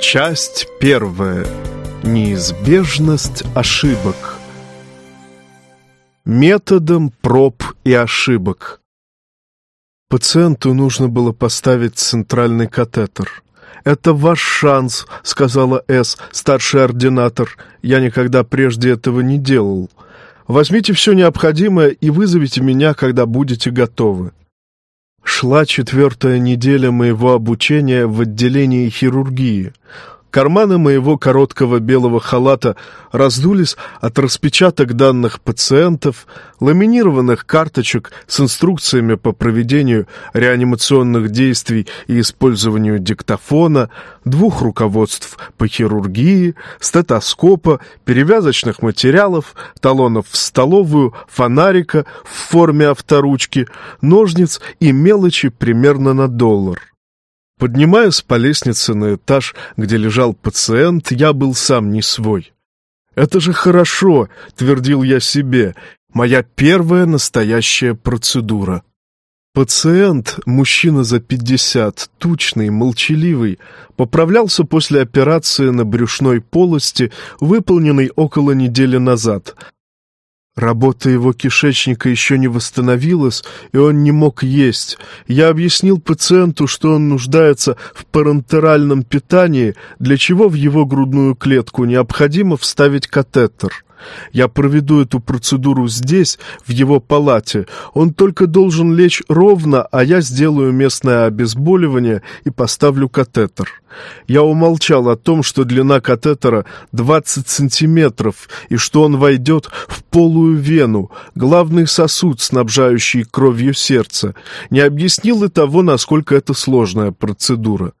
Часть первая. Неизбежность ошибок. Методом проб и ошибок. Пациенту нужно было поставить центральный катетер. «Это ваш шанс», — сказала С, старший ординатор. «Я никогда прежде этого не делал. Возьмите все необходимое и вызовите меня, когда будете готовы». Шла четвертая неделя моего обучения в отделении хирургии. Карманы моего короткого белого халата раздулись от распечаток данных пациентов, ламинированных карточек с инструкциями по проведению реанимационных действий и использованию диктофона, двух руководств по хирургии, стетоскопа, перевязочных материалов, талонов в столовую, фонарика в форме авторучки, ножниц и мелочи примерно на доллар. Поднимаясь по лестнице на этаж, где лежал пациент, я был сам не свой. «Это же хорошо», — твердил я себе, — «моя первая настоящая процедура». Пациент, мужчина за пятьдесят, тучный, молчаливый, поправлялся после операции на брюшной полости, выполненной около недели назад, Работа его кишечника еще не восстановилась, и он не мог есть. Я объяснил пациенту, что он нуждается в парентеральном питании, для чего в его грудную клетку необходимо вставить катетер. Я проведу эту процедуру здесь, в его палате. Он только должен лечь ровно, а я сделаю местное обезболивание и поставлю катетер. Я умолчал о том, что длина катетера 20 сантиметров и что он войдет в полую вену, главный сосуд, снабжающий кровью сердце. Не объяснил и того, насколько это сложная процедура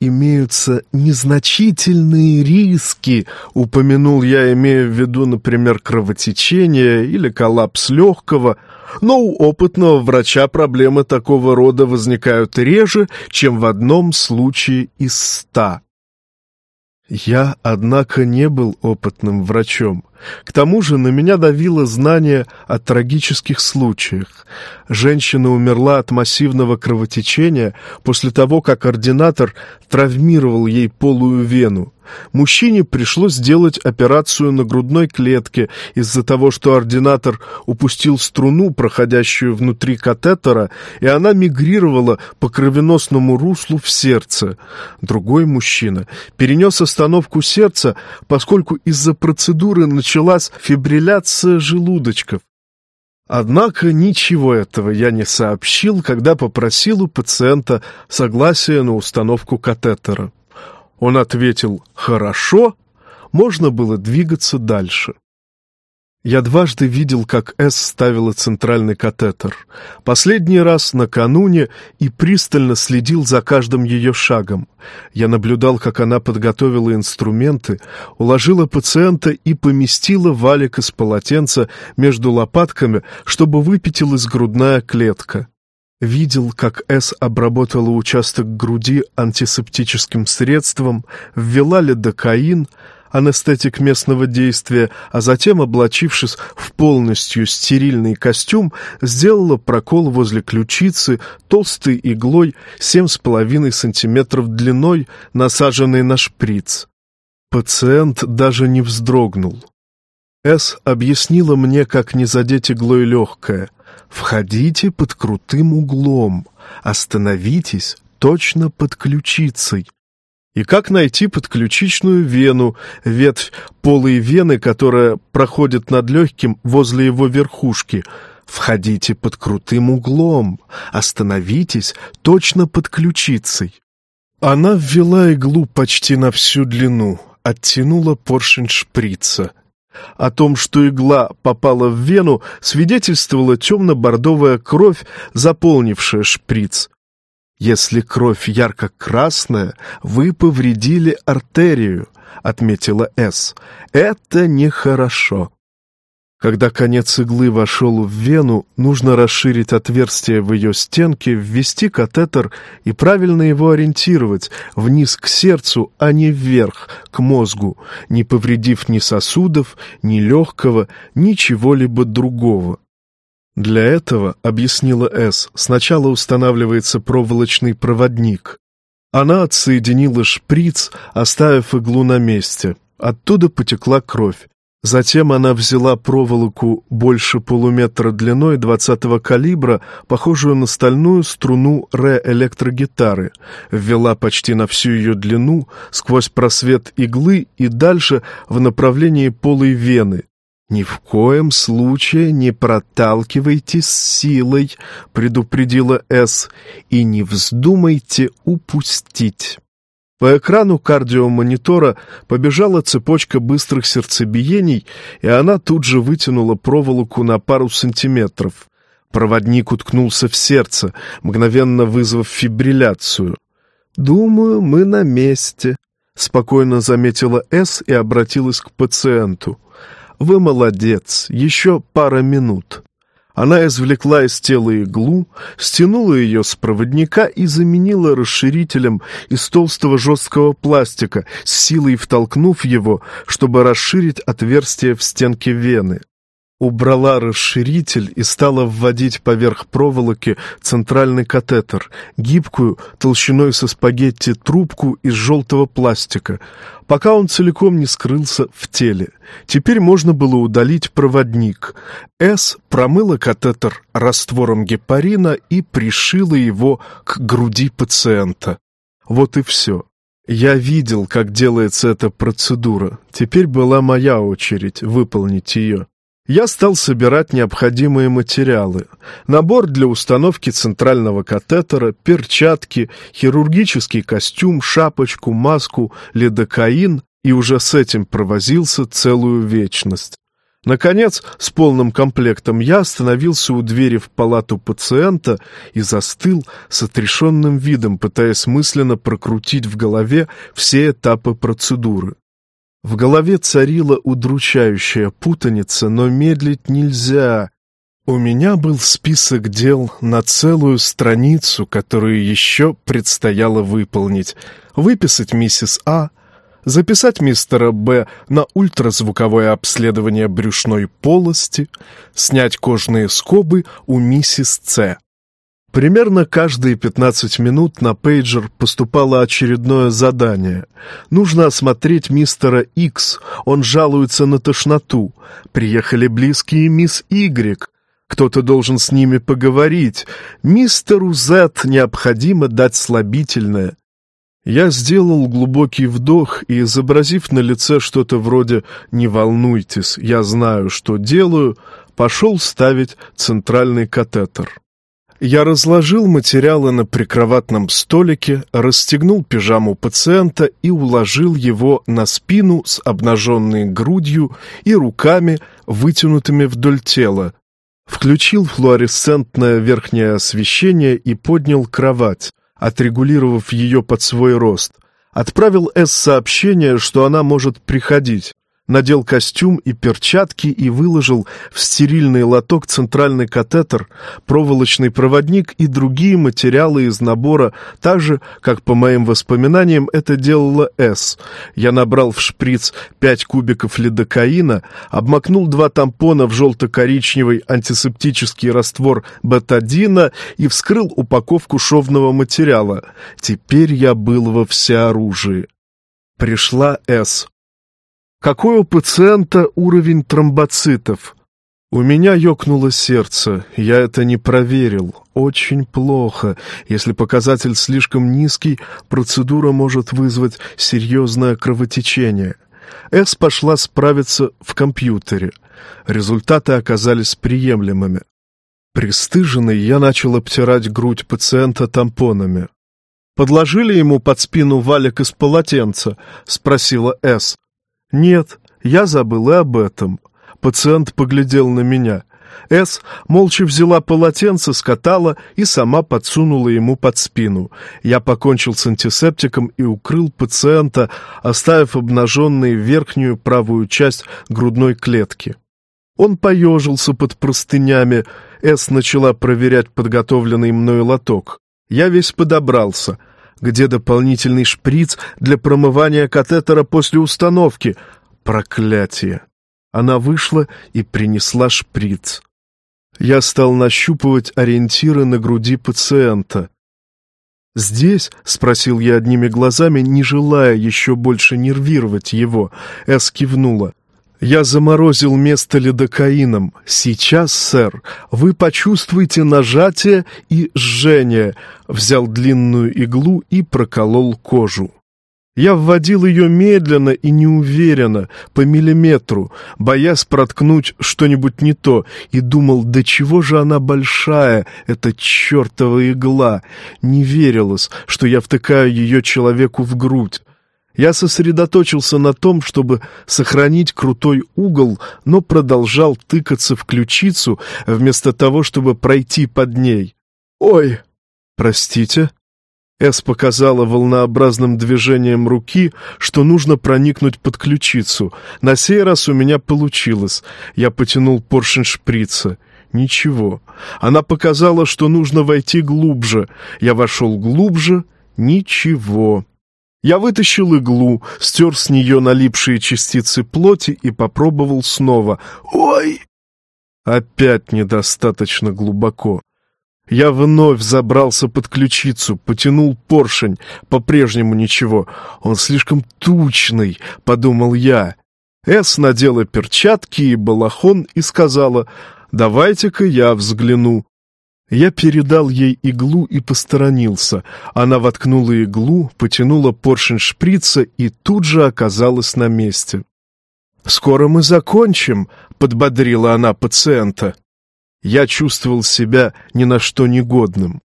имеются незначительные риски, упомянул я, имея в виду, например, кровотечение или коллапс легкого, но у опытного врача проблемы такого рода возникают реже, чем в одном случае из ста. Я, однако, не был опытным врачом. К тому же на меня давило знание о трагических случаях. Женщина умерла от массивного кровотечения после того, как ординатор травмировал ей полую вену. Мужчине пришлось сделать операцию на грудной клетке из-за того, что ординатор упустил струну, проходящую внутри катетера, и она мигрировала по кровеносному руслу в сердце. Другой мужчина перенес остановку сердца, поскольку из-за процедуры началась фибрилляция желудочков. Однако ничего этого я не сообщил, когда попросил у пациента согласия на установку катетера. Он ответил «Хорошо», можно было двигаться дальше. Я дважды видел, как С ставила центральный катетер. Последний раз накануне и пристально следил за каждым ее шагом. Я наблюдал, как она подготовила инструменты, уложила пациента и поместила валик из полотенца между лопатками, чтобы выпятилась грудная клетка. Видел, как С обработала участок груди антисептическим средством, ввела лидокаин, анестетик местного действия, а затем, облачившись в полностью стерильный костюм, сделала прокол возле ключицы толстой иглой 7,5 сантиметров длиной, насаженной на шприц. Пациент даже не вздрогнул. С объяснила мне, как не задеть иглой легкое — Входите под крутым углом, остановитесь точно под ключицей. И как найти подключичную вену, ветвь полой вены, которая проходит над легким возле его верхушки. Входите под крутым углом, остановитесь точно под ключицей. Она ввела иглу почти на всю длину, оттянула поршень шприца — о том, что игла попала в вену, свидетельствовала темно-бордовая кровь, заполнившая шприц. «Если кровь ярко-красная, вы повредили артерию», — отметила С. «Это нехорошо». Когда конец иглы вошел в вену, нужно расширить отверстие в ее стенке, ввести катетер и правильно его ориентировать вниз к сердцу, а не вверх, к мозгу, не повредив ни сосудов, ни легкого, ни чего-либо другого. Для этого, объяснила С, сначала устанавливается проволочный проводник. Она отсоединила шприц, оставив иглу на месте. Оттуда потекла кровь. Затем она взяла проволоку больше полуметра длиной 20-го калибра, похожую на стальную струну ре-электрогитары, ввела почти на всю ее длину, сквозь просвет иглы и дальше в направлении полой вены. «Ни в коем случае не проталкивайте с силой», — предупредила С, — «и не вздумайте упустить». По экрану кардиомонитора побежала цепочка быстрых сердцебиений, и она тут же вытянула проволоку на пару сантиметров. Проводник уткнулся в сердце, мгновенно вызвав фибрилляцию. «Думаю, мы на месте», — спокойно заметила С и обратилась к пациенту. «Вы молодец, еще пара минут». Она извлекла из тела иглу, стянула ее с проводника и заменила расширителем из толстого жесткого пластика, с силой втолкнув его, чтобы расширить отверстие в стенке вены убрала расширитель и стала вводить поверх проволоки центральный катетер, гибкую, толщиной со спагетти трубку из желтого пластика, пока он целиком не скрылся в теле. Теперь можно было удалить проводник. С промыла катетер раствором гепарина и пришила его к груди пациента. Вот и все. Я видел, как делается эта процедура. Теперь была моя очередь выполнить ее. Я стал собирать необходимые материалы. Набор для установки центрального катетера, перчатки, хирургический костюм, шапочку, маску, лидокаин, и уже с этим провозился целую вечность. Наконец, с полным комплектом я остановился у двери в палату пациента и застыл с отрешенным видом, пытаясь мысленно прокрутить в голове все этапы процедуры. В голове царила удручающая путаница, но медлить нельзя. У меня был список дел на целую страницу, которую еще предстояло выполнить. Выписать миссис А, записать мистера Б на ультразвуковое обследование брюшной полости, снять кожные скобы у миссис С. Примерно каждые 15 минут на пейджер поступало очередное задание. Нужно осмотреть мистера Икс, он жалуется на тошноту. Приехали близкие мисс Игрек, кто-то должен с ними поговорить. Мистеру Зет необходимо дать слабительное. Я сделал глубокий вдох и, изобразив на лице что-то вроде «не волнуйтесь, я знаю, что делаю», пошел ставить центральный катетер. Я разложил материалы на прикроватном столике, расстегнул пижаму пациента и уложил его на спину с обнаженной грудью и руками, вытянутыми вдоль тела. Включил флуоресцентное верхнее освещение и поднял кровать, отрегулировав ее под свой рост. Отправил С сообщение, что она может приходить надел костюм и перчатки и выложил в стерильный лоток центральный катетер, проволочный проводник и другие материалы из набора, так же, как, по моим воспоминаниям, это делала С. Я набрал в шприц пять кубиков лидокаина, обмакнул два тампона в желто-коричневый антисептический раствор бетадина и вскрыл упаковку шовного материала. Теперь я был во всеоружии. Пришла С. Какой у пациента уровень тромбоцитов? У меня ёкнуло сердце. Я это не проверил. Очень плохо. Если показатель слишком низкий, процедура может вызвать серьезное кровотечение. С пошла справиться в компьютере. Результаты оказались приемлемыми. Пристыженный, я начал обтирать грудь пациента тампонами. «Подложили ему под спину валик из полотенца?» — спросила С. «Нет, я забыл и об этом». Пациент поглядел на меня. С молча взяла полотенце, скатала и сама подсунула ему под спину. Я покончил с антисептиком и укрыл пациента, оставив обнаженной верхнюю правую часть грудной клетки. Он поежился под простынями. С начала проверять подготовленный мной лоток. Я весь подобрался — где дополнительный шприц для промывания катетера после установки? Проклятие! Она вышла и принесла шприц. Я стал нащупывать ориентиры на груди пациента. «Здесь?» — спросил я одними глазами, не желая еще больше нервировать его. Эс кивнула. «Я заморозил место лидокаином. Сейчас, сэр, вы почувствуете нажатие и жжение». Взял длинную иглу и проколол кожу. Я вводил ее медленно и неуверенно, по миллиметру, боясь проткнуть что-нибудь не то, и думал, до чего же она большая, эта чертова игла. Не верилось, что я втыкаю ее человеку в грудь. Я сосредоточился на том, чтобы сохранить крутой угол, но продолжал тыкаться в ключицу, вместо того, чтобы пройти под ней. «Ой!» «Простите?» Эс показала волнообразным движением руки, что нужно проникнуть под ключицу. На сей раз у меня получилось. Я потянул поршень шприца. Ничего. Она показала, что нужно войти глубже. Я вошел глубже. Ничего. Я вытащил иглу, стер с нее налипшие частицы плоти и попробовал снова. «Ой!» Опять недостаточно глубоко. Я вновь забрался под ключицу, потянул поршень. По-прежнему ничего. Он слишком тучный, подумал я. Эс надела перчатки и балахон и сказала, «Давайте-ка я взгляну». Я передал ей иглу и посторонился. Она воткнула иглу, потянула поршень шприца и тут же оказалась на месте. «Скоро мы закончим», — подбодрила она пациента. Я чувствовал себя ни на что негодным.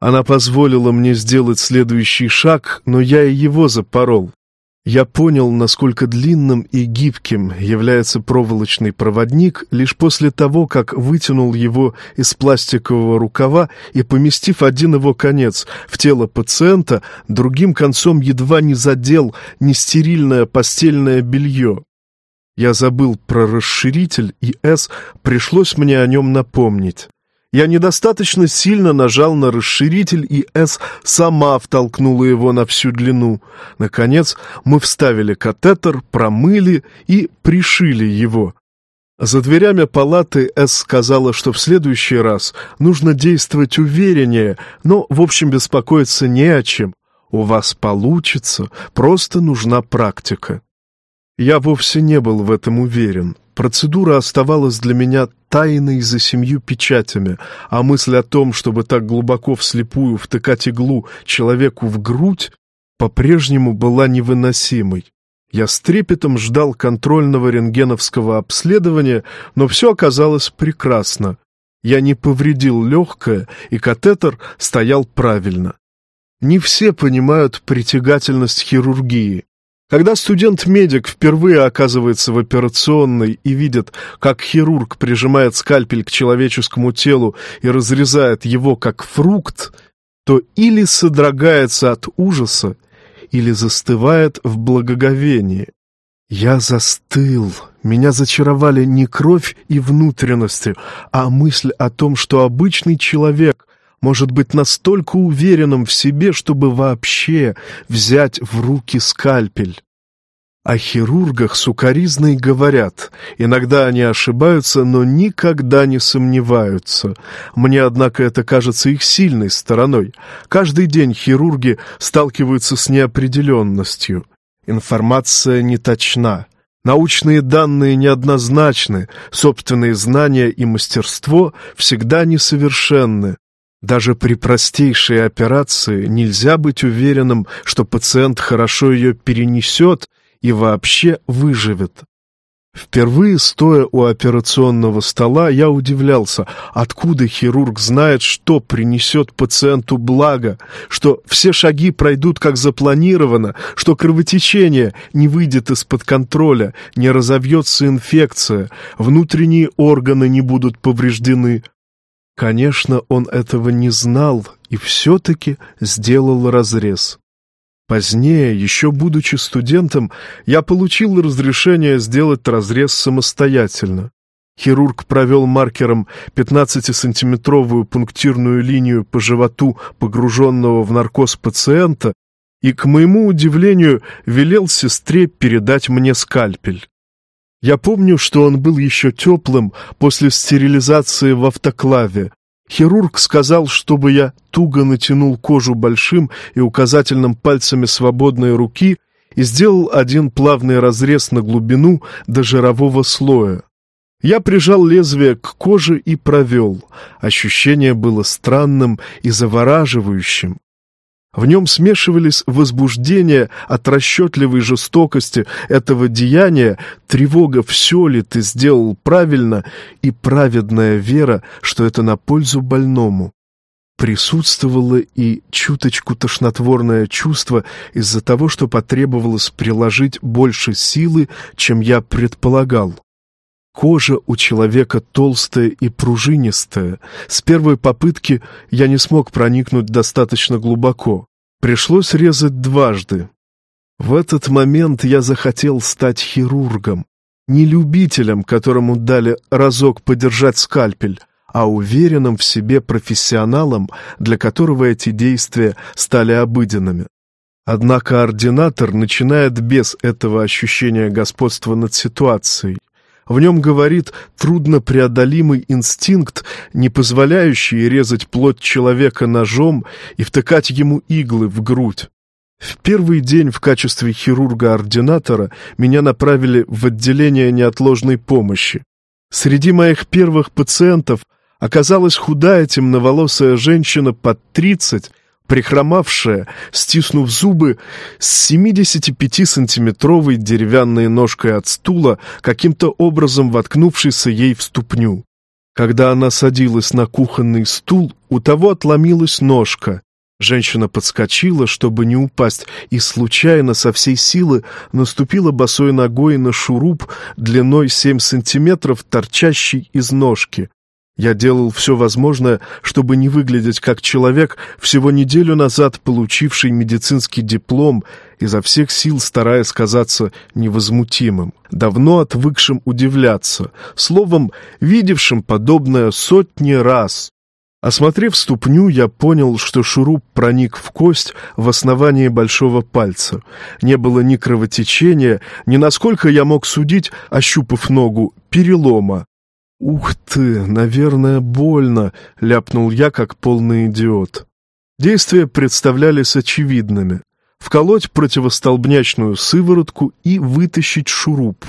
Она позволила мне сделать следующий шаг, но я и его запорол. Я понял, насколько длинным и гибким является проволочный проводник лишь после того, как вытянул его из пластикового рукава и, поместив один его конец в тело пациента, другим концом едва не задел нестерильное постельное белье. Я забыл про расширитель, и «С» пришлось мне о нем напомнить. Я недостаточно сильно нажал на расширитель, и «С» сама втолкнула его на всю длину. Наконец, мы вставили катетер, промыли и пришили его. За дверями палаты С сказала, что в следующий раз нужно действовать увереннее, но, в общем, беспокоиться не о чем. У вас получится, просто нужна практика. Я вовсе не был в этом уверен. Процедура оставалась для меня тайной за семью печатями, а мысль о том, чтобы так глубоко вслепую втыкать иглу человеку в грудь, по-прежнему была невыносимой. Я с трепетом ждал контрольного рентгеновского обследования, но все оказалось прекрасно. Я не повредил легкое, и катетер стоял правильно. Не все понимают притягательность хирургии. Когда студент-медик впервые оказывается в операционной и видит, как хирург прижимает скальпель к человеческому телу и разрезает его как фрукт, то или содрогается от ужаса, или застывает в благоговении. Я застыл. Меня зачаровали не кровь и внутренности, а мысль о том, что обычный человек может быть настолько уверенным в себе, чтобы вообще взять в руки скальпель. О хирургах сукаризной говорят. Иногда они ошибаются, но никогда не сомневаются. Мне, однако, это кажется их сильной стороной. Каждый день хирурги сталкиваются с неопределенностью. Информация неточна. Научные данные неоднозначны, собственные знания и мастерство всегда несовершенны. Даже при простейшей операции нельзя быть уверенным, что пациент хорошо ее перенесет и вообще выживет. Впервые, стоя у операционного стола, я удивлялся, откуда хирург знает, что принесет пациенту благо, что все шаги пройдут как запланировано, что кровотечение не выйдет из-под контроля, не разовьется инфекция, внутренние органы не будут повреждены, Конечно, он этого не знал и все-таки сделал разрез. Позднее, еще будучи студентом, я получил разрешение сделать разрез самостоятельно. Хирург провел маркером 15-сантиметровую пунктирную линию по животу погруженного в наркоз пациента и, к моему удивлению, велел сестре передать мне скальпель. Я помню, что он был еще теплым после стерилизации в автоклаве, Хирург сказал, чтобы я туго натянул кожу большим и указательным пальцами свободной руки и сделал один плавный разрез на глубину до жирового слоя. Я прижал лезвие к коже и провел. Ощущение было странным и завораживающим. В нем смешивались возбуждение от расчетливой жестокости этого деяния, тревога, все ли ты сделал правильно, и праведная вера, что это на пользу больному. Присутствовало и чуточку тошнотворное чувство из-за того, что потребовалось приложить больше силы, чем я предполагал. Кожа у человека толстая и пружинистая. С первой попытки я не смог проникнуть достаточно глубоко. Пришлось резать дважды. В этот момент я захотел стать хирургом. Не любителем, которому дали разок подержать скальпель, а уверенным в себе профессионалом, для которого эти действия стали обыденными. Однако ординатор начинает без этого ощущения господства над ситуацией. В нем говорит труднопреодолимый инстинкт, не позволяющий резать плоть человека ножом и втыкать ему иглы в грудь. В первый день в качестве хирурга-ординатора меня направили в отделение неотложной помощи. Среди моих первых пациентов оказалась худая темноволосая женщина под тридцать, прихромавшая, стиснув зубы, с 75-сантиметровой деревянной ножкой от стула, каким-то образом воткнувшейся ей в ступню. Когда она садилась на кухонный стул, у того отломилась ножка. Женщина подскочила, чтобы не упасть, и случайно со всей силы наступила босой ногой на шуруп длиной 7 сантиметров, торчащий из ножки. Я делал все возможное, чтобы не выглядеть как человек, всего неделю назад получивший медицинский диплом, изо всех сил стараясь казаться невозмутимым, давно отвыкшим удивляться, словом, видевшим подобное сотни раз. Осмотрев ступню, я понял, что шуруп проник в кость в основании большого пальца. Не было ни кровотечения, ни, насколько я мог судить, ощупав ногу, перелома. «Ух ты, наверное, больно», — ляпнул я, как полный идиот. Действия представлялись очевидными. Вколоть противостолбнячную сыворотку и вытащить шуруп.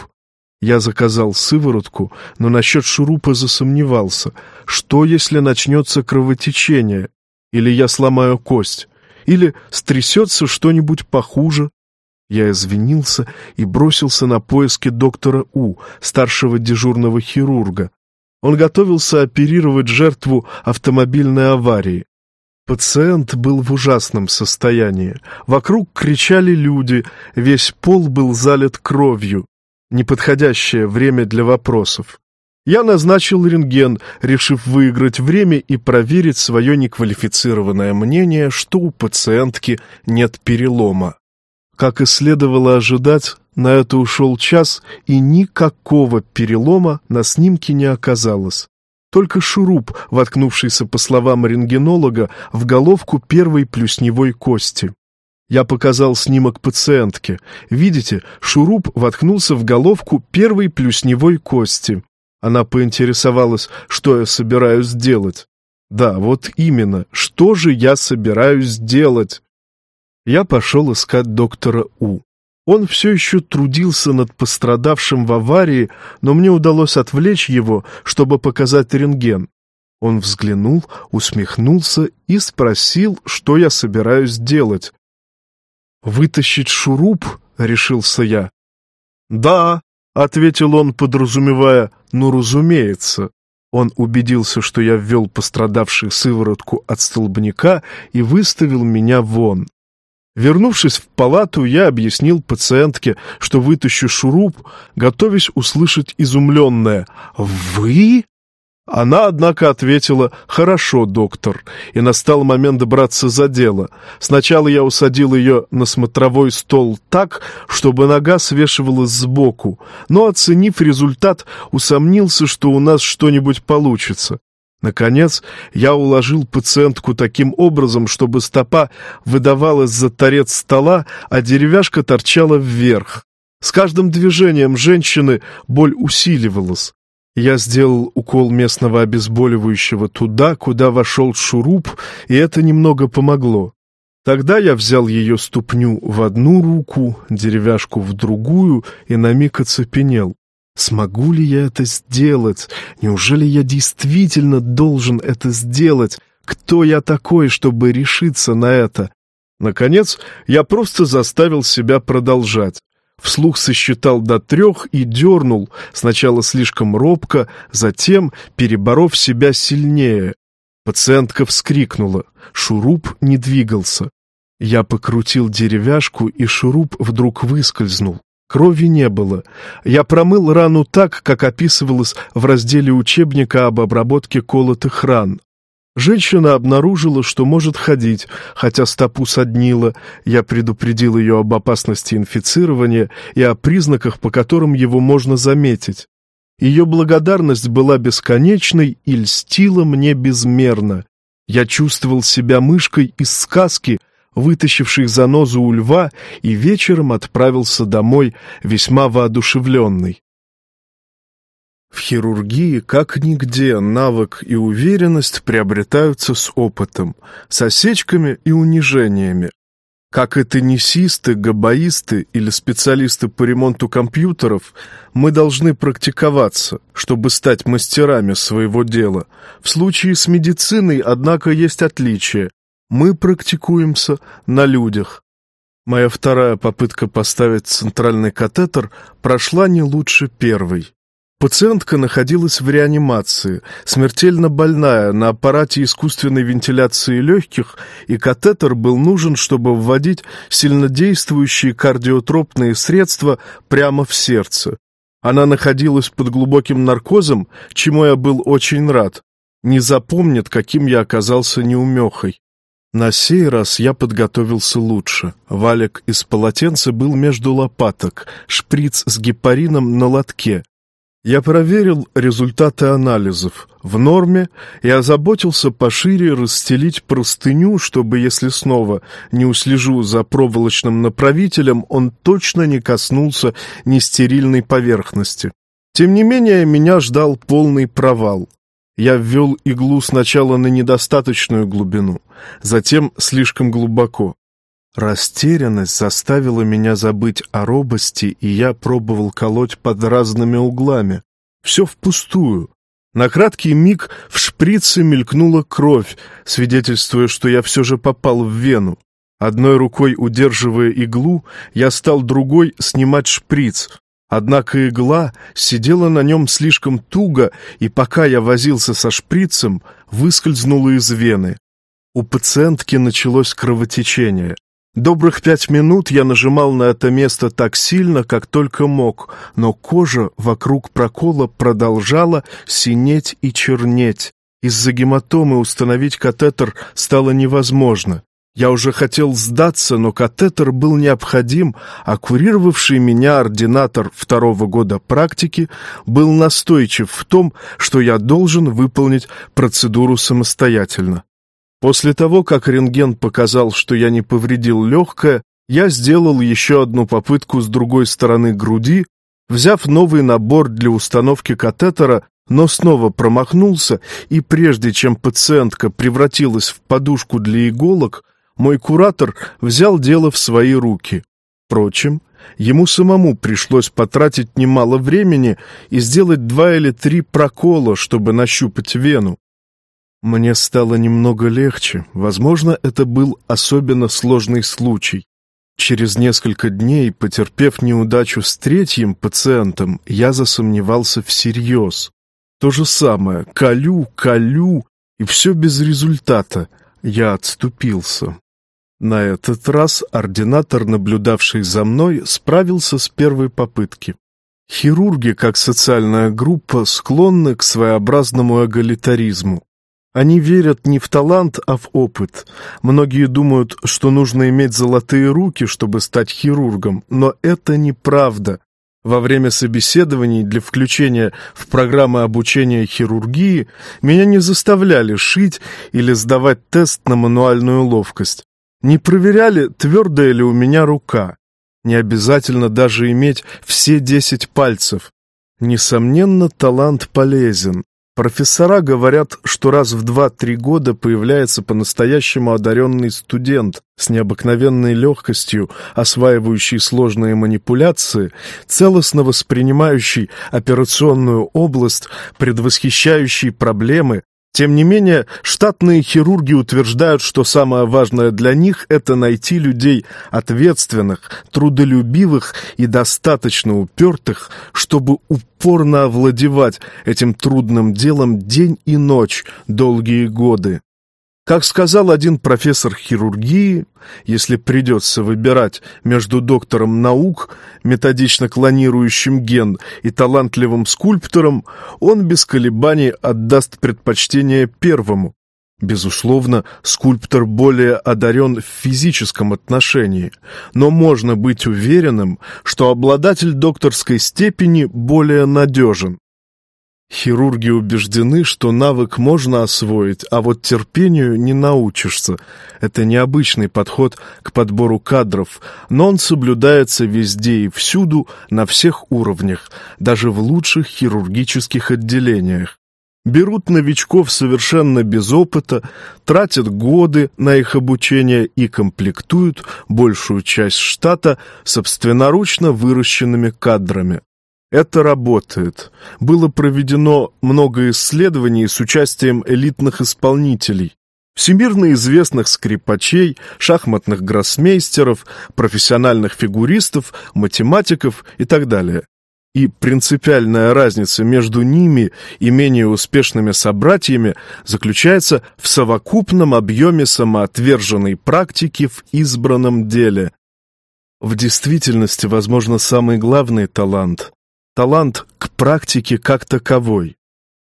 Я заказал сыворотку, но насчет шурупа засомневался. Что, если начнется кровотечение? Или я сломаю кость? Или стрясется что-нибудь похуже? Я извинился и бросился на поиски доктора У, старшего дежурного хирурга. Он готовился оперировать жертву автомобильной аварии. Пациент был в ужасном состоянии. Вокруг кричали люди, весь пол был залит кровью. Неподходящее время для вопросов. Я назначил рентген, решив выиграть время и проверить свое неквалифицированное мнение, что у пациентки нет перелома. Как и следовало ожидать, на это ушел час, и никакого перелома на снимке не оказалось. Только шуруп, воткнувшийся, по словам рентгенолога, в головку первой плюсневой кости. Я показал снимок пациентке. Видите, шуруп воткнулся в головку первой плюсневой кости. Она поинтересовалась, что я собираюсь делать. Да, вот именно, что же я собираюсь делать? Я пошел искать доктора У. Он все еще трудился над пострадавшим в аварии, но мне удалось отвлечь его, чтобы показать рентген. Он взглянул, усмехнулся и спросил, что я собираюсь делать. «Вытащить шуруп?» — решился я. «Да», — ответил он, подразумевая, «ну, разумеется». Он убедился, что я ввел пострадавший сыворотку от столбняка и выставил меня вон. Вернувшись в палату, я объяснил пациентке, что вытащу шуруп, готовясь услышать изумленное «Вы?». Она, однако, ответила «Хорошо, доктор», и настал момент браться за дело. Сначала я усадил ее на смотровой стол так, чтобы нога свешивалась сбоку, но, оценив результат, усомнился, что у нас что-нибудь получится. Наконец, я уложил пациентку таким образом, чтобы стопа выдавалась за торец стола, а деревяшка торчала вверх. С каждым движением женщины боль усиливалась. Я сделал укол местного обезболивающего туда, куда вошел шуруп, и это немного помогло. Тогда я взял ее ступню в одну руку, деревяшку в другую и на миг оцепенел. Смогу ли я это сделать? Неужели я действительно должен это сделать? Кто я такой, чтобы решиться на это? Наконец, я просто заставил себя продолжать. Вслух сосчитал до трех и дернул, сначала слишком робко, затем, переборов себя сильнее. Пациентка вскрикнула. Шуруп не двигался. Я покрутил деревяшку, и шуруп вдруг выскользнул. Крови не было. Я промыл рану так, как описывалось в разделе учебника об обработке колотых ран. Женщина обнаружила, что может ходить, хотя стопу соднила. Я предупредил ее об опасности инфицирования и о признаках, по которым его можно заметить. Ее благодарность была бесконечной и льстила мне безмерно. Я чувствовал себя мышкой из сказки, вытащившей занозу у льва, и вечером отправился домой весьма воодушевленный. В хирургии, как нигде, навык и уверенность приобретаются с опытом, с осечками и унижениями. Как и теннисисты, габаисты или специалисты по ремонту компьютеров, мы должны практиковаться, чтобы стать мастерами своего дела. В случае с медициной, однако, есть отличие. Мы практикуемся на людях. Моя вторая попытка поставить центральный катетер прошла не лучше первой. Пациентка находилась в реанимации, смертельно больная, на аппарате искусственной вентиляции легких, и катетер был нужен, чтобы вводить сильнодействующие кардиотропные средства прямо в сердце. Она находилась под глубоким наркозом, чему я был очень рад. Не запомнит, каким я оказался неумехой. На сей раз я подготовился лучше. Валик из полотенца был между лопаток, шприц с гепарином на лотке. Я проверил результаты анализов. В норме и озаботился пошире расстелить простыню, чтобы, если снова не услежу за проволочным направителем, он точно не коснулся нестерильной поверхности. Тем не менее, меня ждал полный провал. Я ввел иглу сначала на недостаточную глубину, затем слишком глубоко. Растерянность заставила меня забыть о робости, и я пробовал колоть под разными углами. Все впустую. На краткий миг в шприце мелькнула кровь, свидетельствуя, что я все же попал в вену. Одной рукой удерживая иглу, я стал другой снимать шприц. Однако игла сидела на нем слишком туго, и пока я возился со шприцем, выскользнула из вены. У пациентки началось кровотечение. Добрых пять минут я нажимал на это место так сильно, как только мог, но кожа вокруг прокола продолжала синеть и чернеть. Из-за гематомы установить катетер стало невозможно. Я уже хотел сдаться, но катетер был необходим, а курировавший меня ординатор второго года практики был настойчив в том, что я должен выполнить процедуру самостоятельно. После того, как рентген показал, что я не повредил легкое, я сделал еще одну попытку с другой стороны груди, взяв новый набор для установки катетера, но снова промахнулся, и прежде чем пациентка превратилась в подушку для иголок, мой куратор взял дело в свои руки. Впрочем, ему самому пришлось потратить немало времени и сделать два или три прокола, чтобы нащупать вену. Мне стало немного легче. Возможно, это был особенно сложный случай. Через несколько дней, потерпев неудачу с третьим пациентом, я засомневался всерьез. То же самое. Колю, колю, и все без результата. Я отступился. На этот раз ординатор, наблюдавший за мной, справился с первой попытки. Хирурги, как социальная группа, склонны к своеобразному эгалитаризму. Они верят не в талант, а в опыт. Многие думают, что нужно иметь золотые руки, чтобы стать хирургом, но это неправда. Во время собеседований для включения в программы обучения хирургии меня не заставляли шить или сдавать тест на мануальную ловкость. Не проверяли, твердая ли у меня рука. Не обязательно даже иметь все десять пальцев. Несомненно, талант полезен. Профессора говорят, что раз в два-три года появляется по-настоящему одаренный студент с необыкновенной легкостью, осваивающий сложные манипуляции, целостно воспринимающий операционную область, предвосхищающий проблемы, тем не менее, штатные хирурги утверждают, что самое важное для них – это найти людей ответственных, трудолюбивых и достаточно упертых, чтобы упорно овладевать этим трудным делом день и ночь долгие годы. Как сказал один профессор хирургии, если придется выбирать между доктором наук, методично клонирующим ген, и талантливым скульптором, он без колебаний отдаст предпочтение первому. Безусловно, скульптор более одарен в физическом отношении, но можно быть уверенным, что обладатель докторской степени более надежен. Хирурги убеждены, что навык можно освоить, а вот терпению не научишься. Это необычный подход к подбору кадров, но он соблюдается везде и всюду, на всех уровнях, даже в лучших хирургических отделениях. Берут новичков совершенно без опыта, тратят годы на их обучение и комплектуют большую часть штата собственноручно выращенными кадрами. Это работает. Было проведено много исследований с участием элитных исполнителей, всемирно известных скрипачей, шахматных гроссмейстеров, профессиональных фигуристов, математиков и так далее. И принципиальная разница между ними и менее успешными собратьями заключается в совокупном объеме самоотверженной практики в избранном деле. В действительности, возможно, самый главный талант талант к практике как таковой.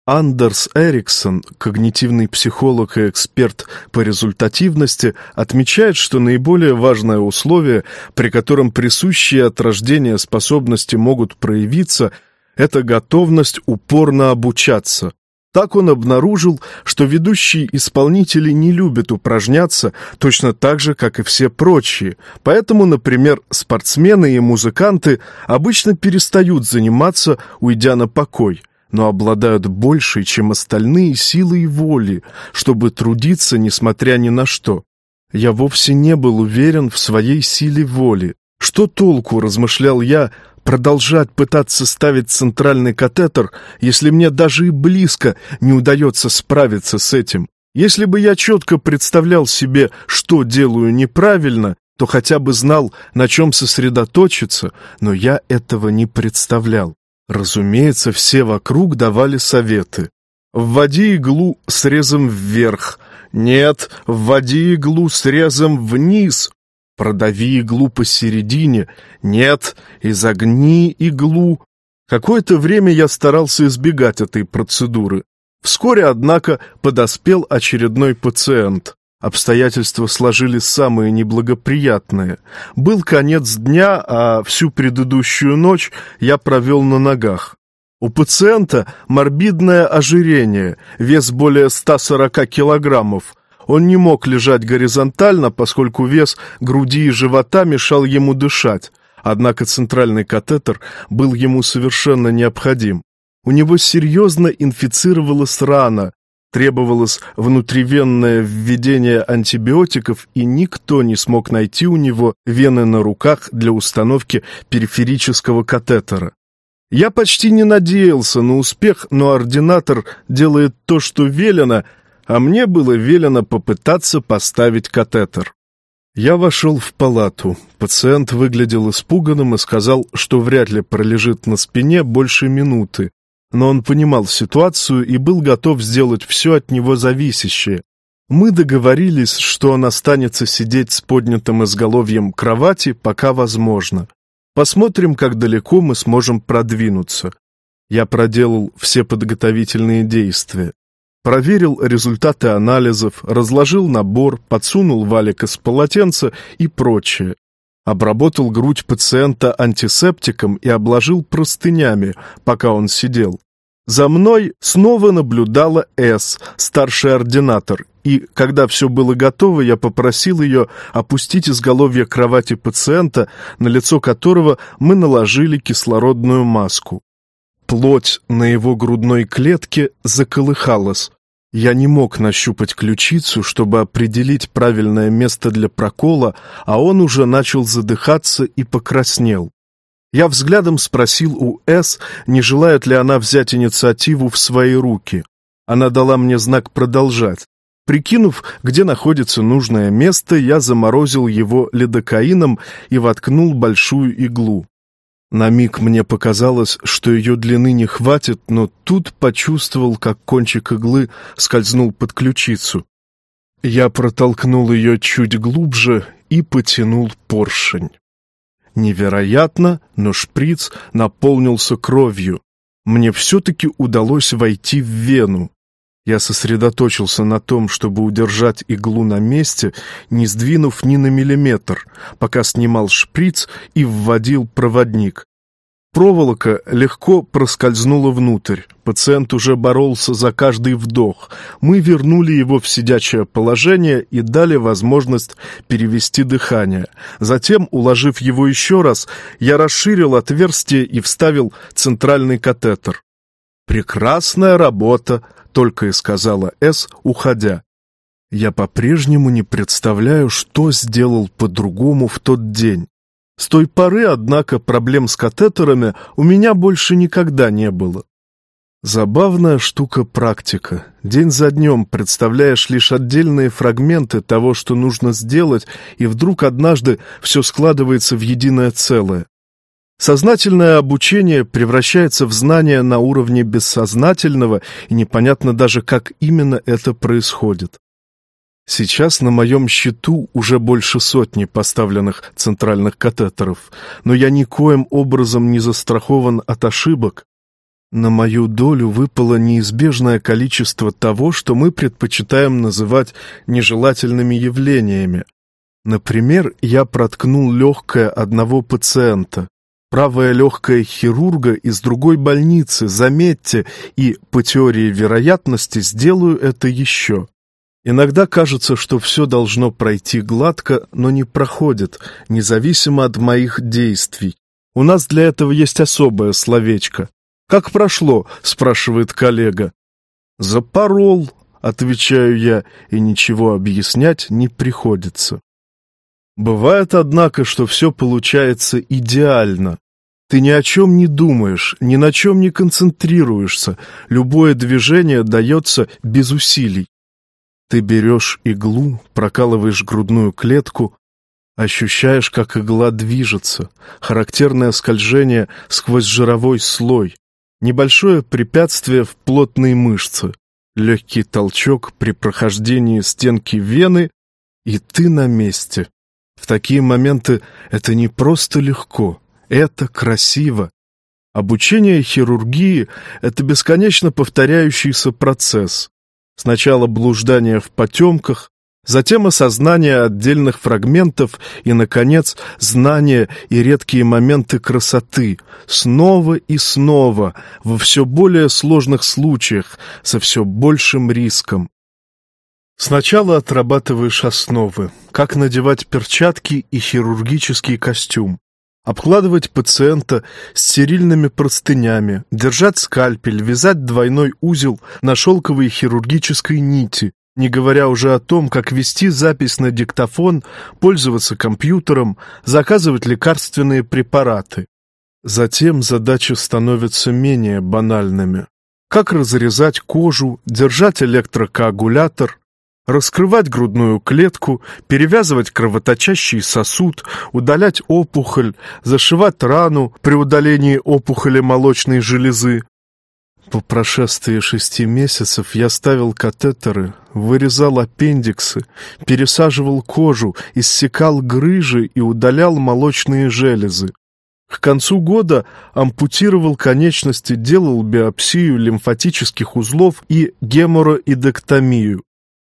Андерс Эриксон, когнитивный психолог и эксперт по результативности, отмечает, что наиболее важное условие, при котором присущие от рождения способности могут проявиться, это готовность упорно обучаться. Так он обнаружил, что ведущие исполнители не любят упражняться точно так же, как и все прочие. Поэтому, например, спортсмены и музыканты обычно перестают заниматься, уйдя на покой, но обладают большей, чем остальные, силой воли, чтобы трудиться, несмотря ни на что. Я вовсе не был уверен в своей силе воли. Что толку, размышлял я, продолжать пытаться ставить центральный катетер, если мне даже и близко не удается справиться с этим? Если бы я четко представлял себе, что делаю неправильно, то хотя бы знал, на чем сосредоточиться, но я этого не представлял. Разумеется, все вокруг давали советы. Вводи иглу срезом вверх. Нет, вводи иглу срезом вниз. Продави иглу посередине. Нет, изогни иглу. Какое-то время я старался избегать этой процедуры. Вскоре, однако, подоспел очередной пациент. Обстоятельства сложились самые неблагоприятные. Был конец дня, а всю предыдущую ночь я провел на ногах. У пациента морбидное ожирение, вес более 140 килограммов, он не мог лежать горизонтально, поскольку вес груди и живота мешал ему дышать, однако центральный катетер был ему совершенно необходим. У него серьезно инфицировалась рана, требовалось внутривенное введение антибиотиков, и никто не смог найти у него вены на руках для установки периферического катетера. Я почти не надеялся на успех, но ординатор делает то, что велено, а мне было велено попытаться поставить катетер. Я вошел в палату. Пациент выглядел испуганным и сказал, что вряд ли пролежит на спине больше минуты. Но он понимал ситуацию и был готов сделать все от него зависящее. Мы договорились, что он останется сидеть с поднятым изголовьем кровати, пока возможно. Посмотрим, как далеко мы сможем продвинуться. Я проделал все подготовительные действия. Проверил результаты анализов, разложил набор, подсунул валик из полотенца и прочее. Обработал грудь пациента антисептиком и обложил простынями, пока он сидел. За мной снова наблюдала С, старший ординатор, и, когда все было готово, я попросил ее опустить изголовье кровати пациента, на лицо которого мы наложили кислородную маску. Плоть на его грудной клетке заколыхалась. Я не мог нащупать ключицу, чтобы определить правильное место для прокола, а он уже начал задыхаться и покраснел. Я взглядом спросил у С, не желает ли она взять инициативу в свои руки. Она дала мне знак продолжать. Прикинув, где находится нужное место, я заморозил его лидокаином и воткнул большую иглу. На миг мне показалось, что ее длины не хватит, но тут почувствовал, как кончик иглы скользнул под ключицу. Я протолкнул ее чуть глубже и потянул поршень. Невероятно, но шприц наполнился кровью. Мне все-таки удалось войти в вену. Я сосредоточился на том, чтобы удержать иглу на месте, не сдвинув ни на миллиметр, пока снимал шприц и вводил проводник. Проволока легко проскользнула внутрь. Пациент уже боролся за каждый вдох. Мы вернули его в сидячее положение и дали возможность перевести дыхание. Затем, уложив его еще раз, я расширил отверстие и вставил центральный катетер. «Прекрасная работа!» Только и сказала С, уходя. Я по-прежнему не представляю, что сделал по-другому в тот день. С той поры, однако, проблем с катетерами у меня больше никогда не было. Забавная штука практика. День за днем представляешь лишь отдельные фрагменты того, что нужно сделать, и вдруг однажды все складывается в единое целое. Сознательное обучение превращается в знание на уровне бессознательного, и непонятно даже, как именно это происходит. Сейчас на моем счету уже больше сотни поставленных центральных катетеров, но я никоим образом не застрахован от ошибок. На мою долю выпало неизбежное количество того, что мы предпочитаем называть нежелательными явлениями. Например, я проткнул легкое одного пациента. Правая легкая хирурга из другой больницы, заметьте, и по теории вероятности сделаю это еще. Иногда кажется, что все должно пройти гладко, но не проходит, независимо от моих действий. У нас для этого есть особое словечко. «Как прошло?» — спрашивает коллега. «Запорол», — отвечаю я, и ничего объяснять не приходится. Бывает, однако, что все получается идеально. Ты ни о чем не думаешь, ни на чем не концентрируешься, любое движение дается без усилий. Ты берешь иглу, прокалываешь грудную клетку, ощущаешь, как игла движется, характерное скольжение сквозь жировой слой, небольшое препятствие в плотной мышце, легкий толчок при прохождении стенки вены, и ты на месте. В такие моменты это не просто легко, это красиво. Обучение хирургии — это бесконечно повторяющийся процесс. Сначала блуждание в потемках, затем осознание отдельных фрагментов и, наконец, знание и редкие моменты красоты, снова и снова, во все более сложных случаях, со все большим риском. Сначала отрабатываешь основы, как надевать перчатки и хирургический костюм, обкладывать пациента стерильными простынями, держать скальпель, вязать двойной узел на шелковой хирургической нити, не говоря уже о том, как вести запись на диктофон, пользоваться компьютером, заказывать лекарственные препараты. Затем задачи становятся менее банальными. Как разрезать кожу, держать электрокоагулятор, раскрывать грудную клетку, перевязывать кровоточащий сосуд, удалять опухоль, зашивать рану при удалении опухоли молочной железы. По прошествии шести месяцев я ставил катетеры, вырезал аппендиксы, пересаживал кожу, иссекал грыжи и удалял молочные железы. К концу года ампутировал конечности, делал биопсию лимфатических узлов и геморроидектомию.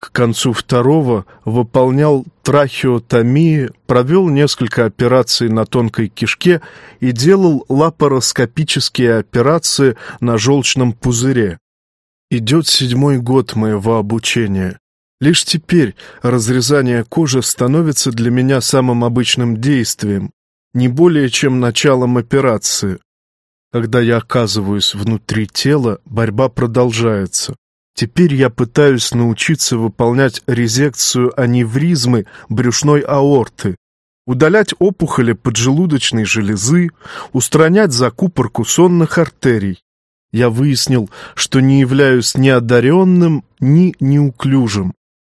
К концу второго выполнял трахеотомии, провел несколько операций на тонкой кишке и делал лапароскопические операции на желчном пузыре. Идет седьмой год моего обучения. Лишь теперь разрезание кожи становится для меня самым обычным действием, не более чем началом операции. Когда я оказываюсь внутри тела, борьба продолжается. Теперь я пытаюсь научиться выполнять резекцию аневризмы брюшной аорты, удалять опухоли поджелудочной железы, устранять закупорку сонных артерий. Я выяснил, что не являюсь ни одаренным, ни неуклюжим.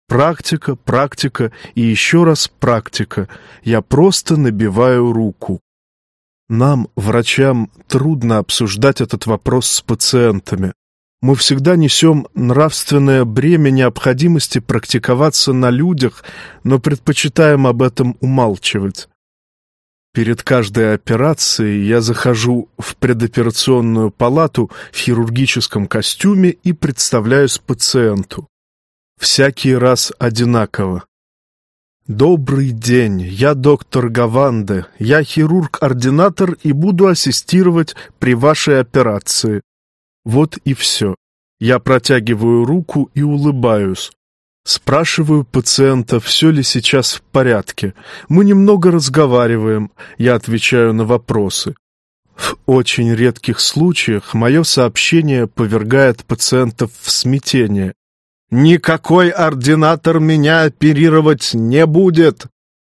Практика, практика и еще раз практика. Я просто набиваю руку. Нам, врачам, трудно обсуждать этот вопрос с пациентами. Мы всегда несем нравственное бремя необходимости практиковаться на людях, но предпочитаем об этом умалчивать. Перед каждой операцией я захожу в предоперационную палату в хирургическом костюме и представляюсь пациенту. Всякий раз одинаково. «Добрый день, я доктор Гаванде, я хирург-ординатор и буду ассистировать при вашей операции. Вот и все. Я протягиваю руку и улыбаюсь. Спрашиваю пациента, все ли сейчас в порядке. Мы немного разговариваем, я отвечаю на вопросы. В очень редких случаях мое сообщение повергает пациентов в смятение. Никакой ординатор меня оперировать не будет.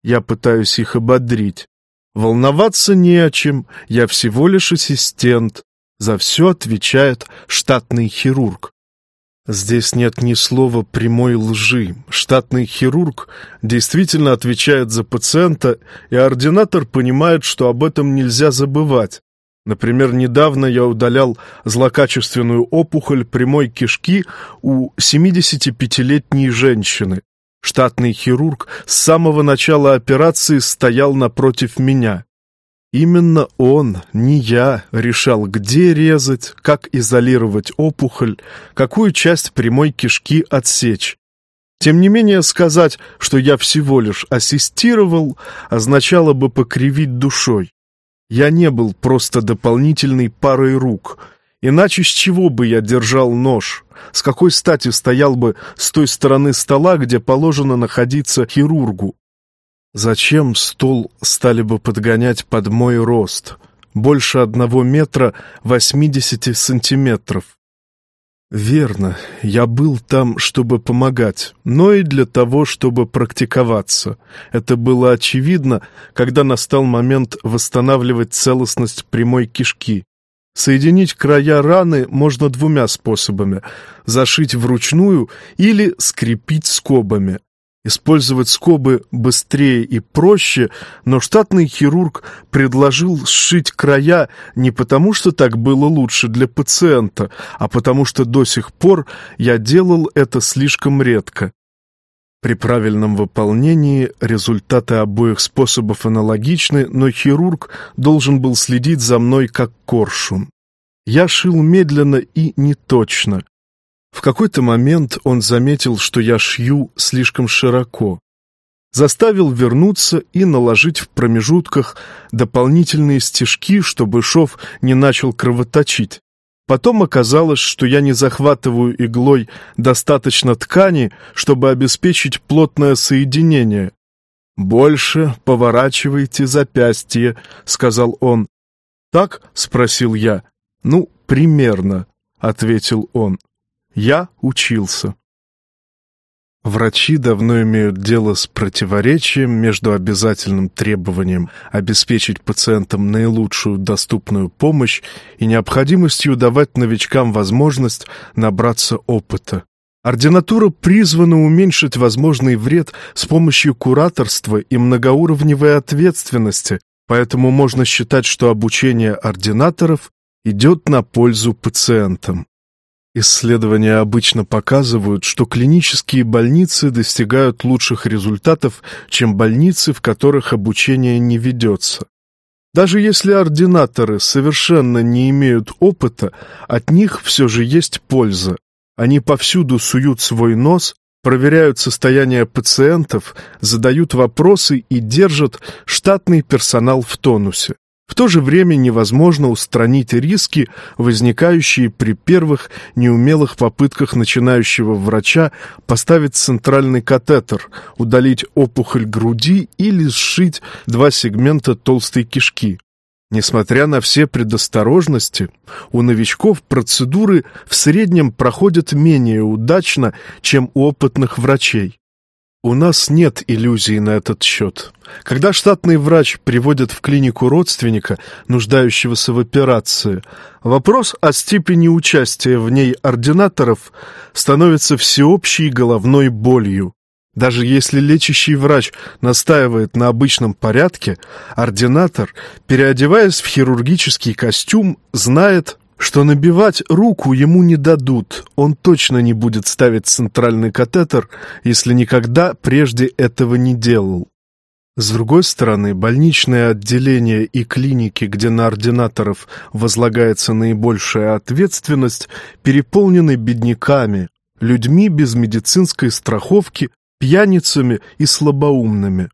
Я пытаюсь их ободрить. Волноваться не о чем, я всего лишь ассистент. За все отвечает штатный хирург. Здесь нет ни слова прямой лжи. Штатный хирург действительно отвечает за пациента, и ординатор понимает, что об этом нельзя забывать. Например, недавно я удалял злокачественную опухоль прямой кишки у 75-летней женщины. Штатный хирург с самого начала операции стоял напротив меня. Именно он, не я, решал, где резать, как изолировать опухоль, какую часть прямой кишки отсечь. Тем не менее, сказать, что я всего лишь ассистировал, означало бы покривить душой. Я не был просто дополнительной парой рук. Иначе с чего бы я держал нож? С какой стати стоял бы с той стороны стола, где положено находиться хирургу? Зачем стол стали бы подгонять под мой рост? Больше одного метра восьмидесяти сантиметров. Верно, я был там, чтобы помогать, но и для того, чтобы практиковаться. Это было очевидно, когда настал момент восстанавливать целостность прямой кишки. Соединить края раны можно двумя способами – зашить вручную или скрепить скобами. Использовать скобы быстрее и проще, но штатный хирург предложил сшить края не потому, что так было лучше для пациента, а потому что до сих пор я делал это слишком редко. При правильном выполнении результаты обоих способов аналогичны, но хирург должен был следить за мной как коршун. Я шил медленно и неточно, в какой-то момент он заметил, что я шью слишком широко. Заставил вернуться и наложить в промежутках дополнительные стежки, чтобы шов не начал кровоточить. Потом оказалось, что я не захватываю иглой достаточно ткани, чтобы обеспечить плотное соединение. «Больше поворачивайте запястье», — сказал он. «Так?» — спросил я. «Ну, примерно», — ответил он. Я учился. Врачи давно имеют дело с противоречием между обязательным требованием обеспечить пациентам наилучшую доступную помощь и необходимостью давать новичкам возможность набраться опыта. Ординатура призвана уменьшить возможный вред с помощью кураторства и многоуровневой ответственности, поэтому можно считать, что обучение ординаторов идет на пользу пациентам. Исследования обычно показывают, что клинические больницы достигают лучших результатов, чем больницы, в которых обучение не ведется. Даже если ординаторы совершенно не имеют опыта, от них все же есть польза. Они повсюду суют свой нос, проверяют состояние пациентов, задают вопросы и держат штатный персонал в тонусе. В то же время невозможно устранить риски, возникающие при первых неумелых попытках начинающего врача поставить центральный катетер, удалить опухоль груди или сшить два сегмента толстой кишки. Несмотря на все предосторожности, у новичков процедуры в среднем проходят менее удачно, чем у опытных врачей. У нас нет иллюзий на этот счет. Когда штатный врач приводит в клинику родственника, нуждающегося в операции, вопрос о степени участия в ней ординаторов становится всеобщей головной болью. Даже если лечащий врач настаивает на обычном порядке, ординатор, переодеваясь в хирургический костюм, знает, что набивать руку ему не дадут. Он точно не будет ставить центральный катетер, если никогда прежде этого не делал. С другой стороны, больничное отделение и клиники, где на ординаторов возлагается наибольшая ответственность, переполнены бедняками, людьми без медицинской страховки, пьяницами и слабоумными.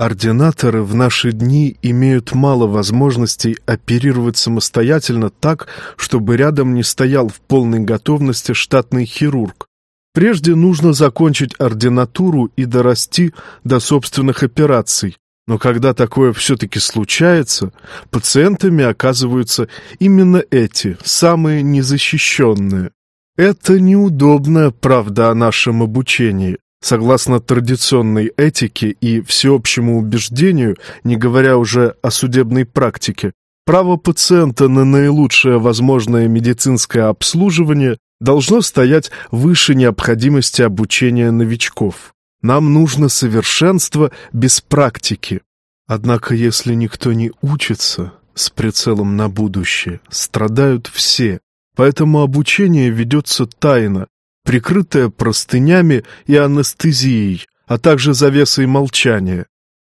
Ординаторы в наши дни имеют мало возможностей оперировать самостоятельно так, чтобы рядом не стоял в полной готовности штатный хирург. Прежде нужно закончить ординатуру и дорасти до собственных операций. Но когда такое все-таки случается, пациентами оказываются именно эти, самые незащищенные. Это неудобная правда о нашем обучении. Согласно традиционной этике и всеобщему убеждению, не говоря уже о судебной практике, право пациента на наилучшее возможное медицинское обслуживание должно стоять выше необходимости обучения новичков. Нам нужно совершенство без практики. Однако если никто не учится с прицелом на будущее, страдают все. Поэтому обучение ведется тайно, прикрытая простынями и анестезией, а также завесой молчания.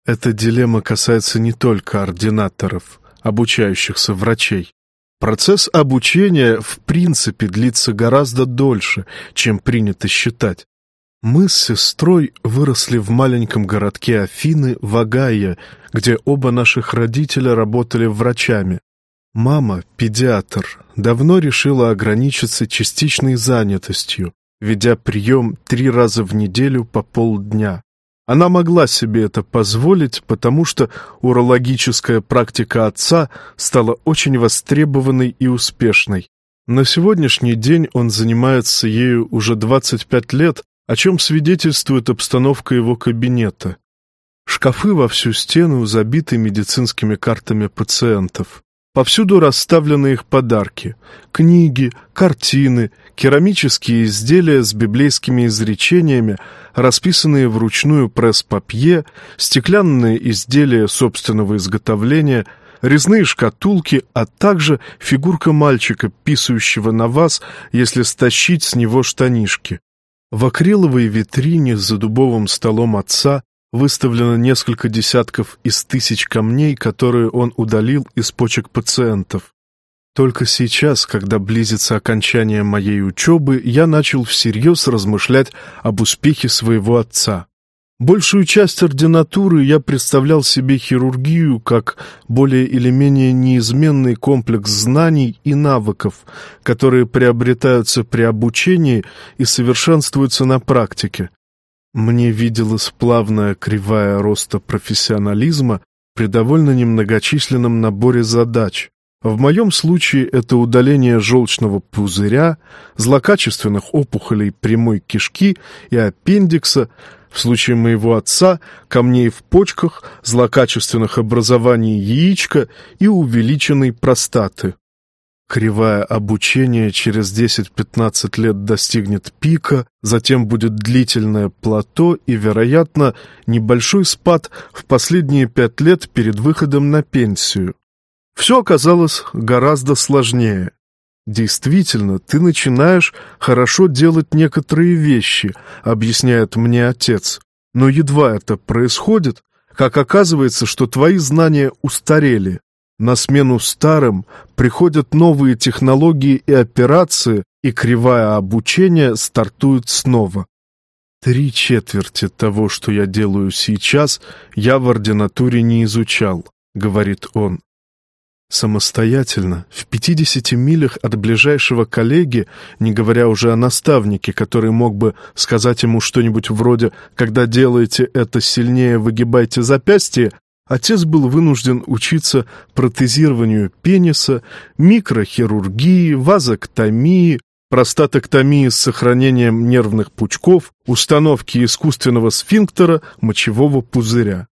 Эта дилемма касается не только ординаторов, обучающихся врачей. Процесс обучения в принципе длится гораздо дольше, чем принято считать. Мы с сестрой выросли в маленьком городке Афины, Вагая, где оба наших родителя работали врачами. Мама, педиатр, давно решила ограничиться частичной занятостью, ведя прием три раза в неделю по полдня. Она могла себе это позволить, потому что урологическая практика отца стала очень востребованной и успешной. На сегодняшний день он занимается ею уже 25 лет, о чем свидетельствует обстановка его кабинета. Шкафы во всю стену забиты медицинскими картами пациентов. Повсюду расставлены их подарки — книги, картины, керамические изделия с библейскими изречениями, расписанные вручную пресс-папье, стеклянные изделия собственного изготовления, резные шкатулки, а также фигурка мальчика, писающего на вас, если стащить с него штанишки. В акриловой витрине за дубовым столом отца выставлено несколько десятков из тысяч камней, которые он удалил из почек пациентов. Только сейчас, когда близится окончание моей учебы, я начал всерьез размышлять об успехе своего отца. Большую часть ординатуры я представлял себе хирургию как более или менее неизменный комплекс знаний и навыков, которые приобретаются при обучении и совершенствуются на практике. Мне виделась плавная кривая роста профессионализма при довольно немногочисленном наборе задач. В моем случае это удаление желчного пузыря, злокачественных опухолей прямой кишки и аппендикса, в случае моего отца – камней в почках, злокачественных образований яичка и увеличенной простаты. Кривая обучения через 10-15 лет достигнет пика, затем будет длительное плато и, вероятно, небольшой спад в последние пять лет перед выходом на пенсию. Все оказалось гораздо сложнее. Действительно, ты начинаешь хорошо делать некоторые вещи, объясняет мне отец. Но едва это происходит, как оказывается, что твои знания устарели. На смену старым приходят новые технологии и операции, и кривая обучения стартует снова. Три четверти того, что я делаю сейчас, я в ординатуре не изучал, говорит он. Самостоятельно, в 50 милях от ближайшего коллеги, не говоря уже о наставнике, который мог бы сказать ему что-нибудь вроде «когда делаете это сильнее, выгибайте запястье», отец был вынужден учиться протезированию пениса, микрохирургии, вазоктомии, простатоктомии с сохранением нервных пучков, установки искусственного сфинктера мочевого пузыря.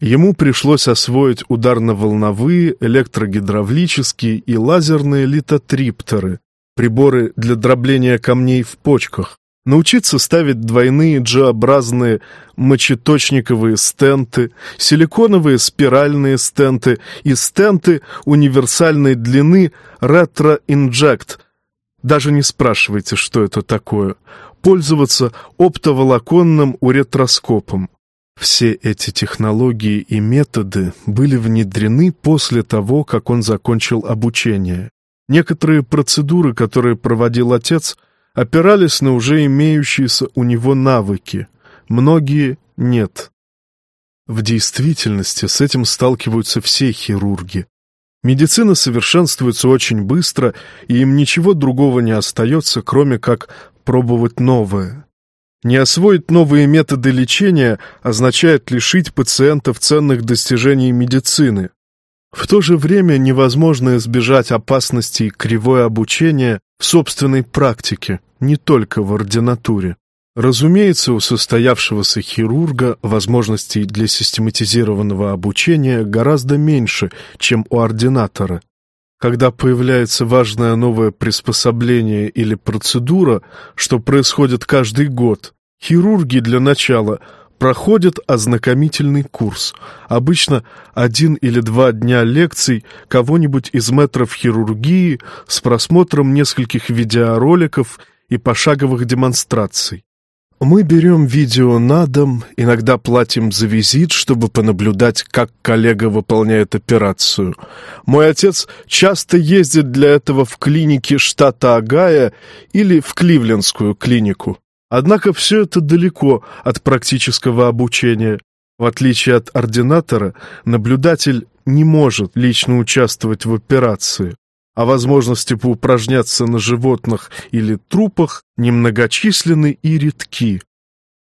Ему пришлось освоить ударно-волновые, электрогидравлические и лазерные литотриптеры, приборы для дробления камней в почках, научиться ставить двойные G-образные мочеточниковые стенты, силиконовые спиральные стенты и стенты универсальной длины Retro-Inject. Даже не спрашивайте, что это такое. Пользоваться оптоволоконным уретроскопом. Все эти технологии и методы были внедрены после того, как он закончил обучение. Некоторые процедуры, которые проводил отец, опирались на уже имеющиеся у него навыки, многие — нет. В действительности с этим сталкиваются все хирурги. Медицина совершенствуется очень быстро, и им ничего другого не остается, кроме как пробовать новое. Не освоить новые методы лечения означает лишить пациентов ценных достижений медицины. В то же время невозможно избежать опасностей кривое обучения в собственной практике, не только в ординатуре. Разумеется, у состоявшегося хирурга возможностей для систематизированного обучения гораздо меньше, чем у ординатора. Когда появляется важное новое приспособление или процедура, что происходит каждый год, хирурги для начала проходят ознакомительный курс, обычно один или два дня лекций кого-нибудь из метров хирургии с просмотром нескольких видеороликов и пошаговых демонстраций. Мы берем видео на дом, иногда платим за визит, чтобы понаблюдать, как коллега выполняет операцию. Мой отец часто ездит для этого в клинике штата Огайо или в Кливлендскую клинику. Однако все это далеко от практического обучения. В отличие от ординатора, наблюдатель не может лично участвовать в операции а возможности поупражняться на животных или трупах немногочисленны и редки.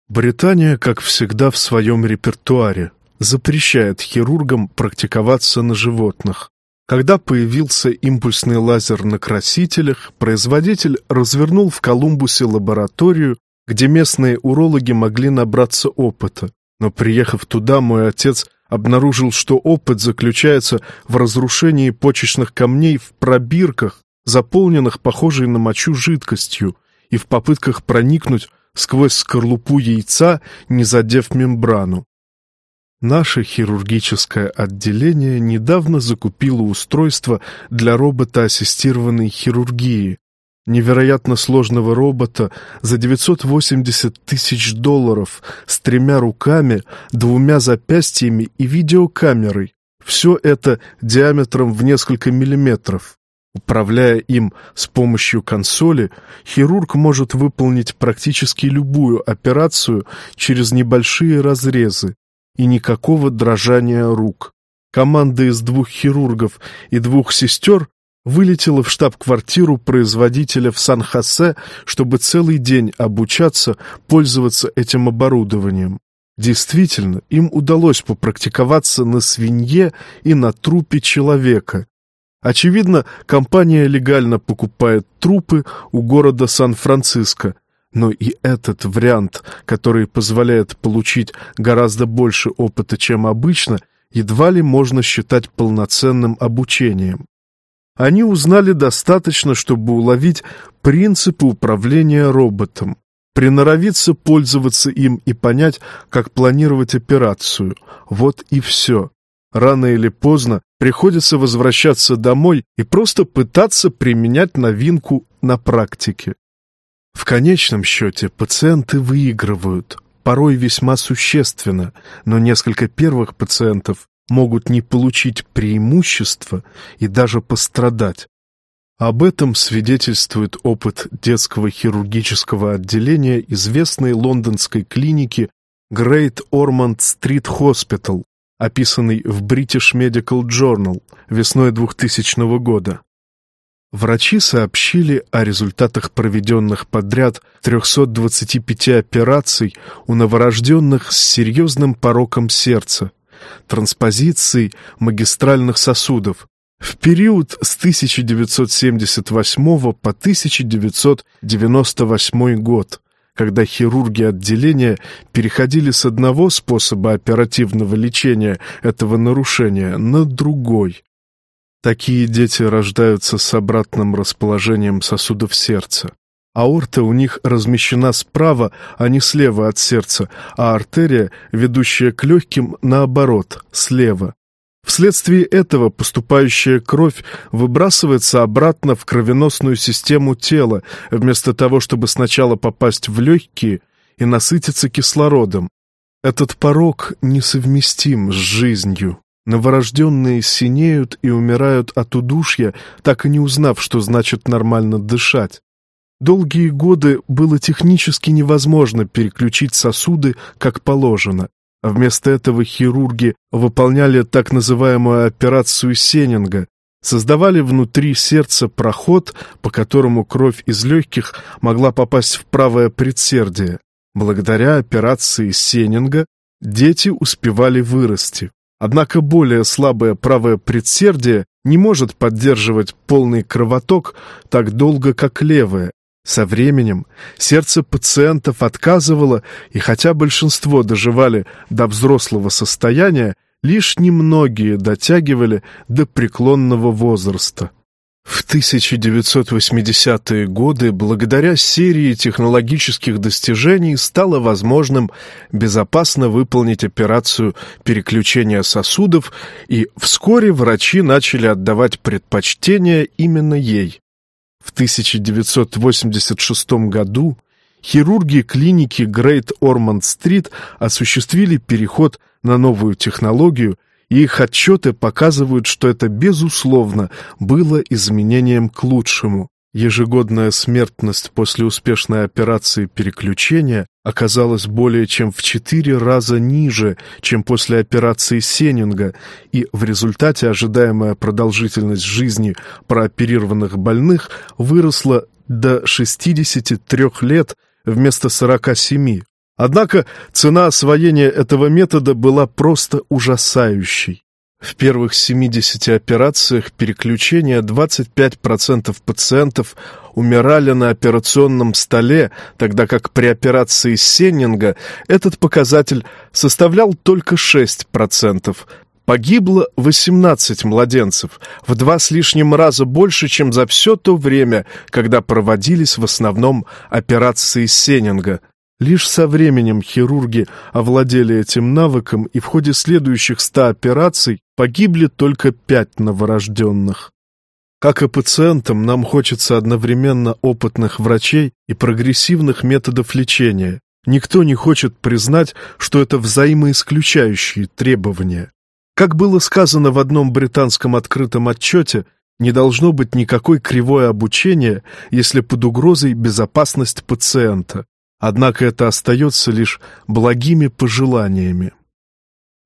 Британия, как всегда, в своем репертуаре запрещает хирургам практиковаться на животных. Когда появился импульсный лазер на красителях, производитель развернул в Колумбусе лабораторию, где местные урологи могли набраться опыта. Но приехав туда, мой отец обнаружил, что опыт заключается в разрушении почечных камней в пробирках, заполненных похожей на мочу жидкостью, и в попытках проникнуть сквозь скорлупу яйца, не задев мембрану. Наше хирургическое отделение недавно закупило устройство для робота-ассистированной хирургии, невероятно сложного робота за 980 тысяч долларов с тремя руками, двумя запястьями и видеокамерой. Все это диаметром в несколько миллиметров. Управляя им с помощью консоли, хирург может выполнить практически любую операцию через небольшие разрезы и никакого дрожания рук. Команда из двух хирургов и двух сестер вылетела в штаб-квартиру производителя в Сан-Хосе, чтобы целый день обучаться пользоваться этим оборудованием. Действительно, им удалось попрактиковаться на свинье и на трупе человека. Очевидно, компания легально покупает трупы у города Сан-Франциско, но и этот вариант, который позволяет получить гораздо больше опыта, чем обычно, едва ли можно считать полноценным обучением. Они узнали достаточно, чтобы уловить принципы управления роботом, приноровиться пользоваться им и понять, как планировать операцию. Вот и все. Рано или поздно приходится возвращаться домой и просто пытаться применять новинку на практике. В конечном счете пациенты выигрывают, порой весьма существенно, но несколько первых пациентов могут не получить преимущества и даже пострадать. Об этом свидетельствует опыт детского хирургического отделения известной лондонской клиники Great Ormond Street Hospital, описанный в British Medical Journal весной 2000 года. Врачи сообщили о результатах проведенных подряд 325 операций у новорожденных с серьезным пороком сердца, транспозицией магистральных сосудов. В период с 1978 по 1998 год, когда хирурги отделения переходили с одного способа оперативного лечения этого нарушения на другой. Такие дети рождаются с обратным расположением сосудов сердца. Аорта у них размещена справа, а не слева от сердца, а артерия, ведущая к легким, наоборот, слева. Вследствие этого поступающая кровь выбрасывается обратно в кровеносную систему тела, вместо того, чтобы сначала попасть в легкие и насытиться кислородом. Этот порог несовместим с жизнью. Новорожденные синеют и умирают от удушья, так и не узнав, что значит нормально дышать. Долгие годы было технически невозможно переключить сосуды как положено. Вместо этого хирурги выполняли так называемую операцию Сеннинга, создавали внутри сердца проход, по которому кровь из легких могла попасть в правое предсердие. Благодаря операции Сеннинга дети успевали вырасти. Однако более слабое правое предсердие не может поддерживать полный кровоток так долго, как левое, со временем сердце пациентов отказывало, и хотя большинство доживали до взрослого состояния, лишь немногие дотягивали до преклонного возраста. В 1980-е годы благодаря серии технологических достижений стало возможным безопасно выполнить операцию переключения сосудов, и вскоре врачи начали отдавать предпочтение именно ей. В 1986 году хирурги клиники Грейт Ормонд-стрит осуществили переход на новую технологию, и их отчеты показывают, что это, безусловно, было изменением к лучшему. Ежегодная смертность после успешной операции переключения оказалась более чем в четыре раза ниже, чем после операции Сеннинга, и в результате ожидаемая продолжительность жизни прооперированных больных выросла до 63 лет вместо 47. Однако цена освоения этого метода была просто ужасающей. В первых 70 операциях переключения 25% пациентов умирали на операционном столе, тогда как при операции Сеннинга этот показатель составлял только 6%. Погибло 18 младенцев, в два с лишним раза больше, чем за все то время, когда проводились в основном операции Сеннинга – Лишь со временем хирурги овладели этим навыком, и в ходе следующих ста операций погибли только пять новорожденных. Как и пациентам, нам хочется одновременно опытных врачей и прогрессивных методов лечения. Никто не хочет признать, что это взаимоисключающие требования. Как было сказано в одном британском открытом отчете, не должно быть никакой кривой обучения, если под угрозой безопасность пациента. Однако это остается лишь благими пожеланиями.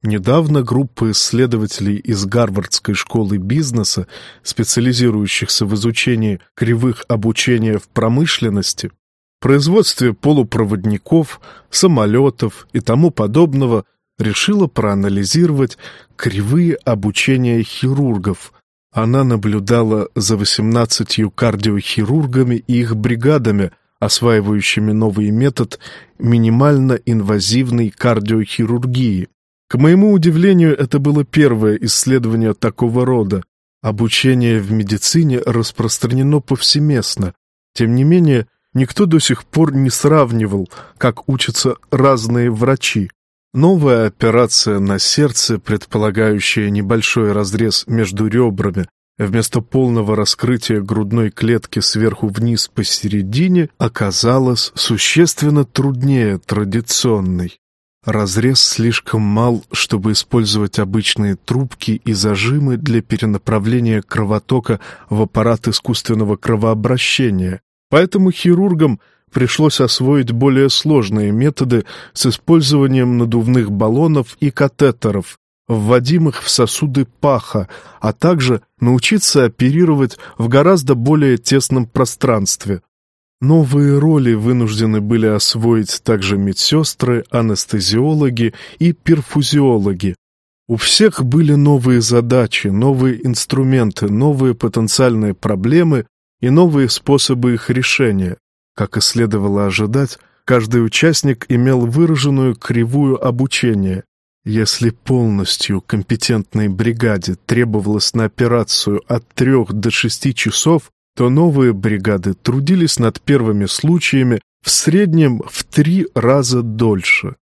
Недавно группа исследователей из Гарвардской школы бизнеса, специализирующихся в изучении кривых обучения в промышленности, производстве полупроводников, самолетов и тому подобного, решила проанализировать кривые обучения хирургов. Она наблюдала за 18 кардиохирургами и их бригадами – осваивающими новый метод минимально инвазивной кардиохирургии. К моему удивлению, это было первое исследование такого рода. Обучение в медицине распространено повсеместно. Тем не менее, никто до сих пор не сравнивал, как учатся разные врачи. Новая операция на сердце, предполагающая небольшой разрез между ребрами, Вместо полного раскрытия грудной клетки сверху вниз посередине оказалось существенно труднее традиционной. Разрез слишком мал, чтобы использовать обычные трубки и зажимы для перенаправления кровотока в аппарат искусственного кровообращения. Поэтому хирургам пришлось освоить более сложные методы с использованием надувных баллонов и катетеров, вводимых в сосуды паха, а также научиться оперировать в гораздо более тесном пространстве. Новые роли вынуждены были освоить также медсестры, анестезиологи и перфузиологи. У всех были новые задачи, новые инструменты, новые потенциальные проблемы и новые способы их решения. Как и следовало ожидать, каждый участник имел выраженную кривую обучения. Если полностью компетентной бригаде требовалось на операцию от трех до шести часов, то новые бригады трудились над первыми случаями в среднем в три раза дольше.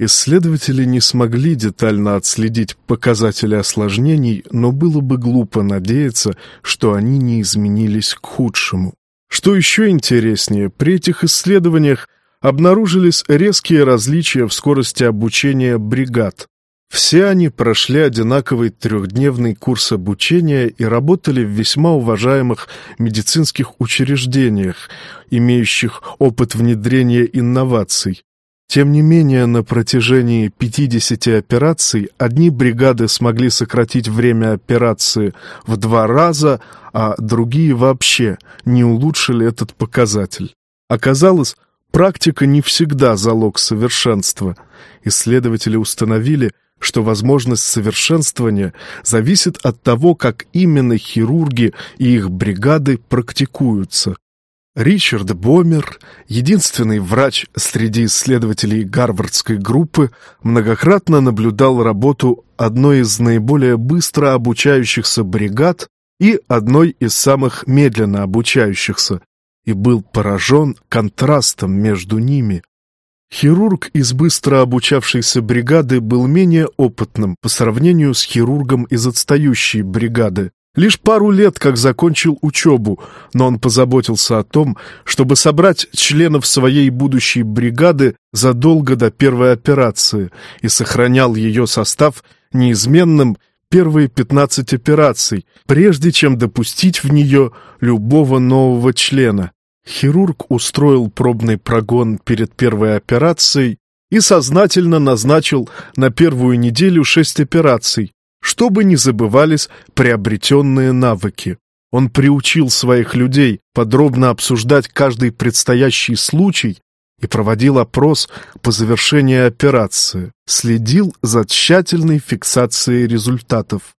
Исследователи не смогли детально отследить показатели осложнений, но было бы глупо надеяться, что они не изменились к худшему. Что еще интереснее, при этих исследованиях обнаружились резкие различия в скорости обучения бригад. Все они прошли одинаковый трехдневный курс обучения и работали в весьма уважаемых медицинских учреждениях, имеющих опыт внедрения инноваций. Тем не менее, на протяжении 50 операций одни бригады смогли сократить время операции в два раза, а другие вообще не улучшили этот показатель. Оказалось, практика не всегда залог совершенства. Исследователи установили, что возможность совершенствования зависит от того, как именно хирурги и их бригады практикуются. Ричард Бомер, единственный врач среди исследователей Гарвардской группы, многократно наблюдал работу одной из наиболее быстро обучающихся бригад и одной из самых медленно обучающихся и был поражен контрастом между ними. Хирург из быстро обучавшейся бригады был менее опытным по сравнению с хирургом из отстающей бригады, Лишь пару лет как закончил учебу, но он позаботился о том, чтобы собрать членов своей будущей бригады задолго до первой операции и сохранял ее состав неизменным первые 15 операций, прежде чем допустить в нее любого нового члена. Хирург устроил пробный прогон перед первой операцией и сознательно назначил на первую неделю шесть операций, чтобы не забывались приобретенные навыки. Он приучил своих людей подробно обсуждать каждый предстоящий случай и проводил опрос по завершении операции, следил за тщательной фиксацией результатов.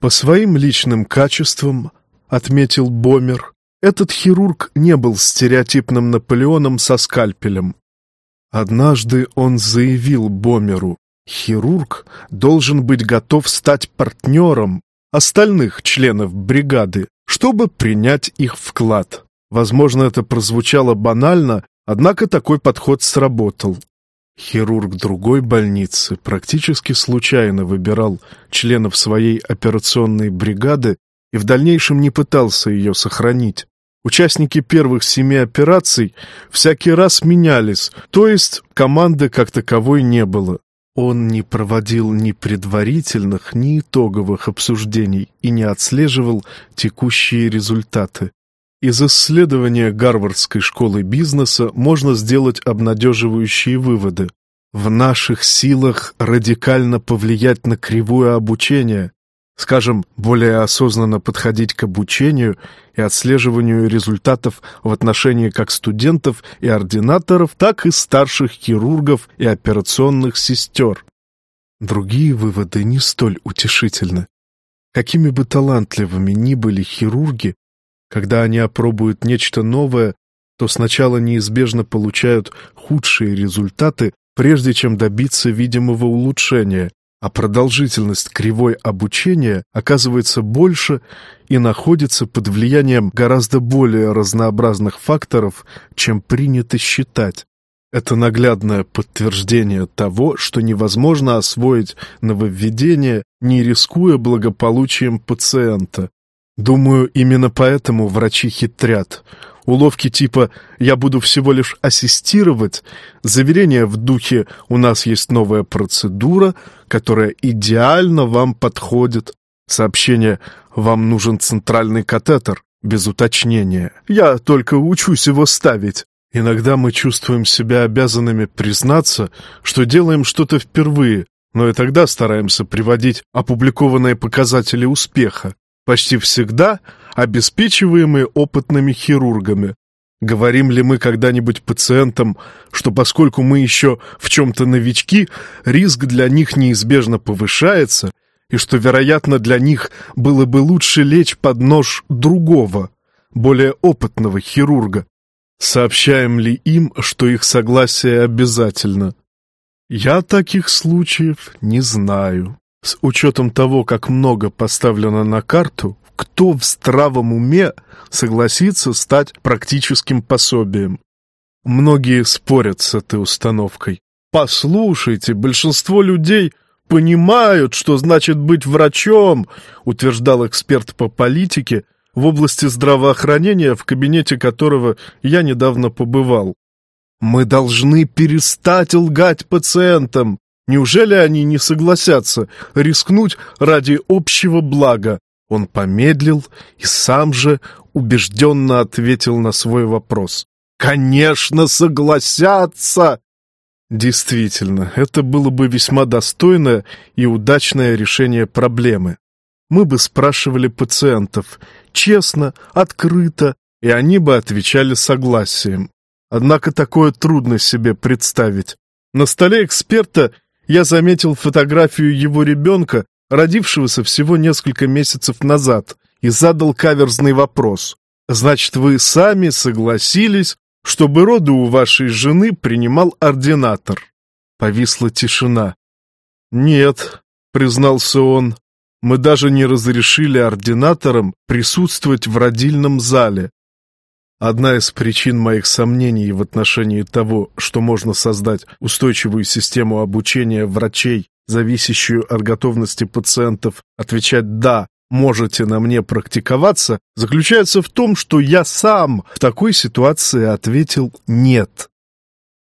По своим личным качествам, отметил Бомер, этот хирург не был стереотипным Наполеоном со скальпелем. Однажды он заявил Бомеру, Хирург должен быть готов стать партнером остальных членов бригады, чтобы принять их вклад. Возможно, это прозвучало банально, однако такой подход сработал. Хирург другой больницы практически случайно выбирал членов своей операционной бригады и в дальнейшем не пытался ее сохранить. Участники первых семи операций всякий раз менялись, то есть команды как таковой не было. Он не проводил ни предварительных, ни итоговых обсуждений и не отслеживал текущие результаты. Из исследования Гарвардской школы бизнеса можно сделать обнадеживающие выводы. В наших силах радикально повлиять на кривое обучение, скажем, более осознанно подходить к обучению и отслеживанию результатов в отношении как студентов и ординаторов, так и старших хирургов и операционных сестер. Другие выводы не столь утешительны. Какими бы талантливыми ни были хирурги, когда они опробуют нечто новое, то сначала неизбежно получают худшие результаты, прежде чем добиться видимого улучшения, а продолжительность кривой обучения оказывается больше и находится под влиянием гораздо более разнообразных факторов, чем принято считать. Это наглядное подтверждение того, что невозможно освоить нововведение, не рискуя благополучием пациента. Думаю, именно поэтому врачи хитрят. Уловки типа «я буду всего лишь ассистировать», заверения в духе «у нас есть новая процедура, которая идеально вам подходит», сообщение «вам нужен центральный катетер», без уточнения «я только учусь его ставить». Иногда мы чувствуем себя обязанными признаться, что делаем что-то впервые, но и тогда стараемся приводить опубликованные показатели успеха почти всегда обеспечиваемые опытными хирургами. Говорим ли мы когда-нибудь пациентам, что поскольку мы еще в чем-то новички, риск для них неизбежно повышается, и что, вероятно, для них было бы лучше лечь под нож другого, более опытного хирурга? Сообщаем ли им, что их согласие обязательно? Я таких случаев не знаю. С учетом того, как много поставлено на карту, кто в здравом уме согласится стать практическим пособием? Многие спорят с этой установкой. Послушайте, большинство людей понимают, что значит быть врачом, утверждал эксперт по политике в области здравоохранения, в кабинете которого я недавно побывал. Мы должны перестать лгать пациентам. Неужели они не согласятся рискнуть ради общего блага? Он помедлил и сам же убежденно ответил на свой вопрос. «Конечно, согласятся!» Действительно, это было бы весьма достойное и удачное решение проблемы. Мы бы спрашивали пациентов честно, открыто, и они бы отвечали согласием. Однако такое трудно себе представить. На столе эксперта я заметил фотографию его ребенка, родившегося всего несколько месяцев назад, и задал каверзный вопрос. «Значит, вы сами согласились, чтобы роды у вашей жены принимал ординатор?» Повисла тишина. «Нет», — признался он, — «мы даже не разрешили ординаторам присутствовать в родильном зале. Одна из причин моих сомнений в отношении того, что можно создать устойчивую систему обучения врачей, зависящую от готовности пациентов отвечать «да», можете на мне практиковаться, заключается в том, что я сам в такой ситуации ответил «нет».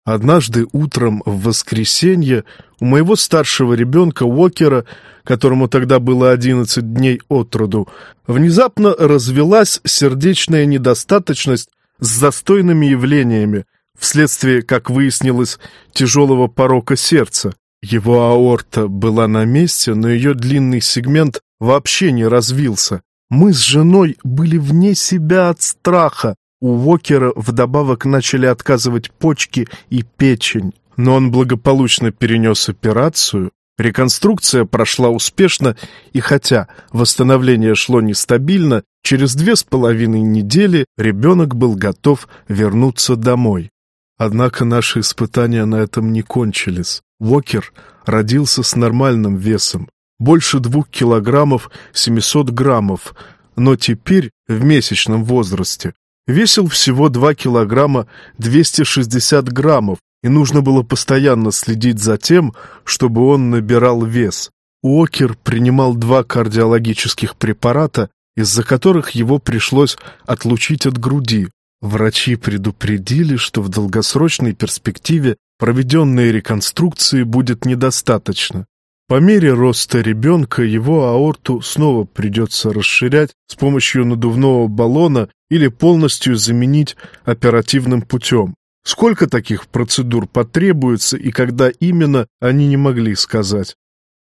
Однажды утром в воскресенье у моего старшего ребенка Уокера, которому тогда было 11 дней от роду, внезапно развелась сердечная недостаточность с застойными явлениями, вследствие, как выяснилось, тяжелого порока сердца. Его аорта была на месте, но ее длинный сегмент вообще не развился. Мы с женой были вне себя от страха, у Уокера вдобавок начали отказывать почки и печень, но он благополучно перенес операцию, реконструкция прошла успешно, и хотя восстановление шло нестабильно, через две с половиной недели ребенок был готов вернуться домой. Однако наши испытания на этом не кончились. Уокер родился с нормальным весом, больше двух килограммов 700 граммов, но теперь, в месячном возрасте, Весил всего 2 килограмма 260 граммов, и нужно было постоянно следить за тем, чтобы он набирал вес. Уокер принимал два кардиологических препарата, из-за которых его пришлось отлучить от груди. Врачи предупредили, что в долгосрочной перспективе проведенной реконструкции будет недостаточно. По мере роста ребенка его аорту снова придется расширять с помощью надувного баллона или полностью заменить оперативным путем. Сколько таких процедур потребуется и когда именно, они не могли сказать.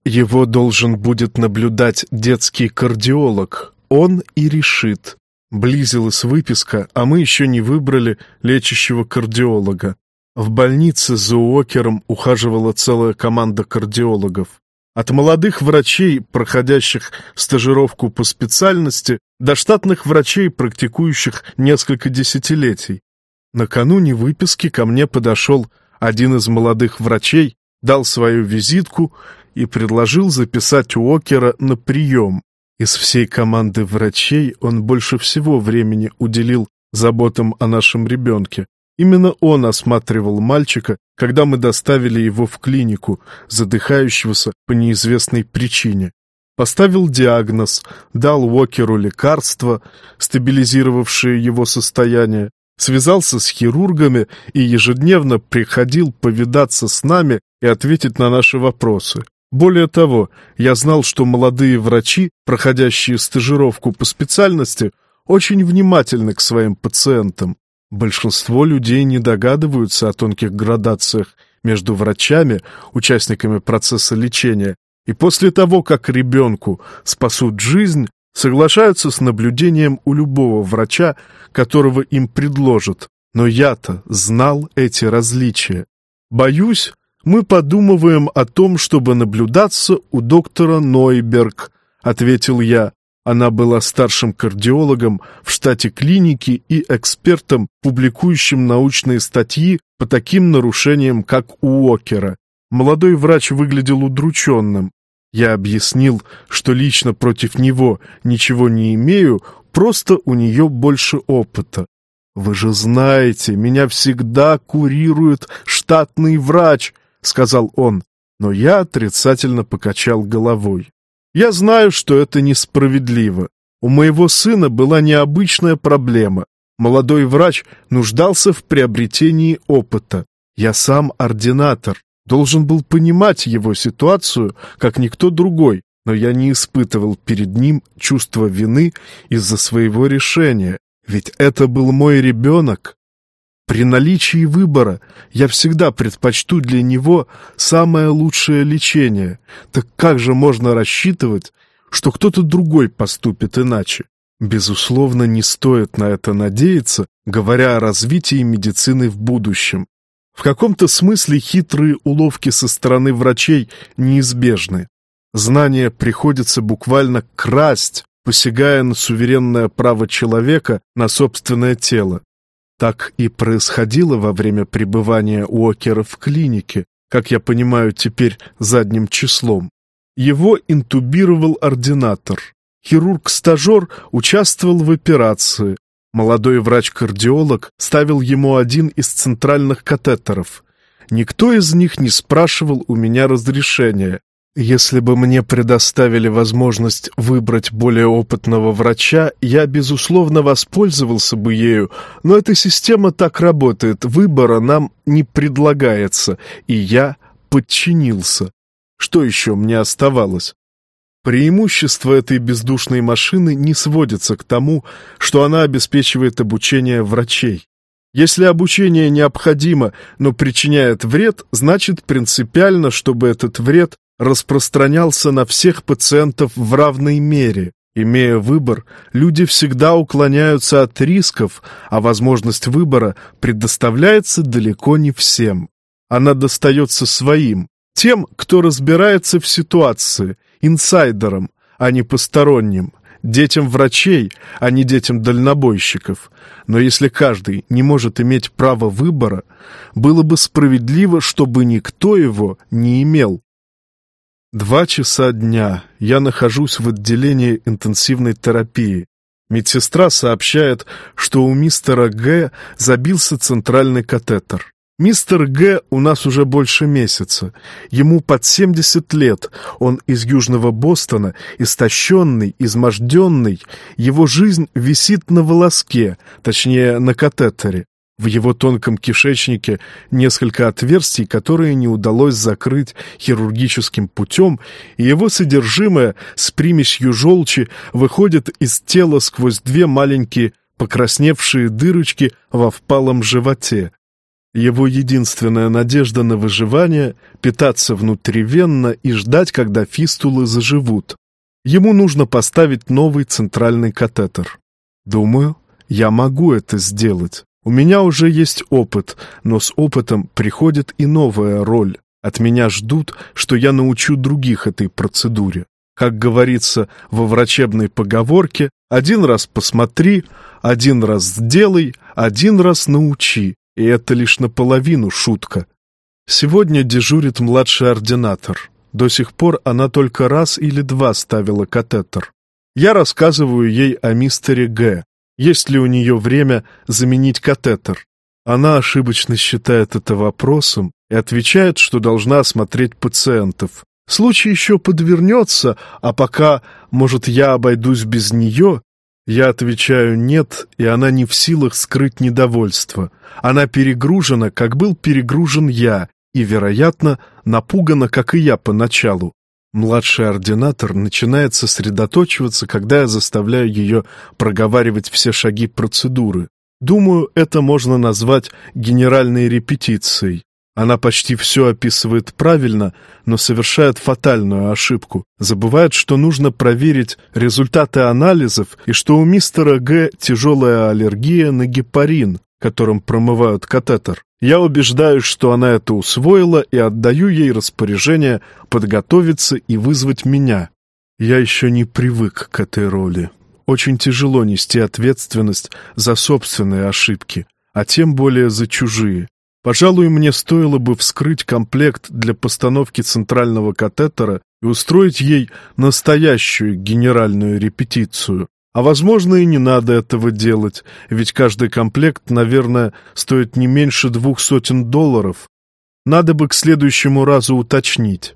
Его должен будет наблюдать детский кардиолог. Он и решит. Близилась выписка, а мы еще не выбрали лечащего кардиолога. В больнице за Уокером ухаживала целая команда кардиологов. От молодых врачей, проходящих стажировку по специальности, до штатных врачей, практикующих несколько десятилетий. Накануне выписки ко мне подошел один из молодых врачей, дал свою визитку и предложил записать Уокера на прием. Из всей команды врачей он больше всего времени уделил заботам о нашем ребенке. Именно он осматривал мальчика, когда мы доставили его в клинику, задыхающегося по неизвестной причине. Поставил диагноз, дал Уокеру лекарства, стабилизировавшие его состояние, связался с хирургами и ежедневно приходил повидаться с нами и ответить на наши вопросы. Более того, я знал, что молодые врачи, проходящие стажировку по специальности, очень внимательны к своим пациентам. Большинство людей не догадываются о тонких градациях между врачами, участниками процесса лечения, и после того, как ребенку спасут жизнь, соглашаются с наблюдением у любого врача, которого им предложат. Но я-то знал эти различия. Боюсь, мы подумываем о том, чтобы наблюдаться у доктора Нойберг, ответил я. Она была старшим кардиологом в штате клиники и экспертом, публикующим научные статьи по таким нарушениям, как у Уокера. Молодой врач выглядел удрученным. Я объяснил, что лично против него ничего не имею, просто у нее больше опыта. «Вы же знаете, меня всегда курирует штатный врач», — сказал он, но я отрицательно покачал головой. Я знаю, что это несправедливо. У моего сына была необычная проблема. Молодой врач нуждался в приобретении опыта. Я сам ординатор, должен был понимать его ситуацию, как никто другой, но я не испытывал перед ним чувства вины из-за своего решения, ведь это был мой ребенок. При наличии выбора я всегда предпочту для него самое лучшее лечение. Так как же можно рассчитывать, что кто-то другой поступит иначе? Безусловно, не стоит на это надеяться, говоря о развитии медицины в будущем. В каком-то смысле хитрые уловки со стороны врачей неизбежны. Знания приходится буквально красть, посягая на суверенное право человека на собственное тело. Так и происходило во время пребывания Уокера в клинике, как я понимаю теперь задним числом. Его интубировал ординатор. Хирург-стажер участвовал в операции. Молодой врач-кардиолог ставил ему один из центральных катетеров. Никто из них не спрашивал у меня разрешения. Если бы мне предоставили возможность выбрать более опытного врача, я, безусловно, воспользовался бы ею, но эта система так работает, выбора нам не предлагается, и я подчинился. Что еще мне оставалось? Преимущество этой бездушной машины не сводится к тому, что она обеспечивает обучение врачей. Если обучение необходимо, но причиняет вред, значит принципиально, чтобы этот вред распространялся на всех пациентов в равной мере. Имея выбор, люди всегда уклоняются от рисков, а возможность выбора предоставляется далеко не всем. Она достается своим, тем, кто разбирается в ситуации, инсайдерам, а не посторонним, детям врачей, а не детям дальнобойщиков. Но если каждый не может иметь право выбора, было бы справедливо, чтобы никто его не имел. Два часа дня. Я нахожусь в отделении интенсивной терапии. Медсестра сообщает, что у мистера Г забился центральный катетер. Мистер Г у нас уже больше месяца. Ему под 70 лет. Он из Южного Бостона, истощенный, изможденный. Его жизнь висит на волоске, точнее, на катетере. В его тонком кишечнике несколько отверстий, которые не удалось закрыть хирургическим путем, и его содержимое с примесью желчи выходит из тела сквозь две маленькие покрасневшие дырочки во впалом животе. Его единственная надежда на выживание — питаться внутривенно и ждать, когда фистулы заживут. Ему нужно поставить новый центральный катетер. Думаю, я могу это сделать. У меня уже есть опыт, но с опытом приходит и новая роль. От меня ждут, что я научу других этой процедуре. Как говорится во врачебной поговорке, один раз посмотри, один раз сделай, один раз научи. И это лишь наполовину шутка. Сегодня дежурит младший ординатор. До сих пор она только раз или два ставила катетер. Я рассказываю ей о мистере Г, есть ли у нее время заменить катетер. Она ошибочно считает это вопросом и отвечает, что должна осмотреть пациентов. Случай еще подвернется, а пока, может, я обойдусь без нее, я отвечаю «нет», и она не в силах скрыть недовольство. Она перегружена, как был перегружен я, и, вероятно, напугана, как и я поначалу. Младший ординатор начинает сосредоточиваться, когда я заставляю ее проговаривать все шаги процедуры. Думаю, это можно назвать генеральной репетицией. Она почти все описывает правильно, но совершает фатальную ошибку. Забывает, что нужно проверить результаты анализов и что у мистера Г тяжелая аллергия на гепарин. которым промывают катетер. Я убеждаюсь, что она это усвоила и отдаю ей распоряжение подготовиться и вызвать меня. Я еще не привык к этой роли. Очень тяжело нести ответственность за собственные ошибки, а тем более за чужие. Пожалуй, мне стоило бы вскрыть комплект для постановки центрального катетера и устроить ей настоящую генеральную репетицию. А возможно, и не надо этого делать, ведь каждый комплект, наверное, стоит не меньше двух сотен долларов. Надо бы к следующему разу уточнить.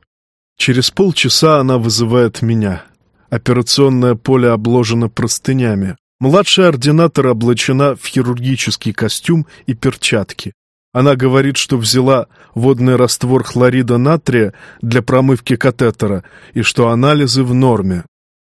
Через полчаса она вызывает меня. Операционное поле обложено простынями. Младшая ординатор облачена в хирургический костюм и перчатки. Она говорит, что взяла водный раствор хлорида натрия для промывки катетера и что анализы в норме.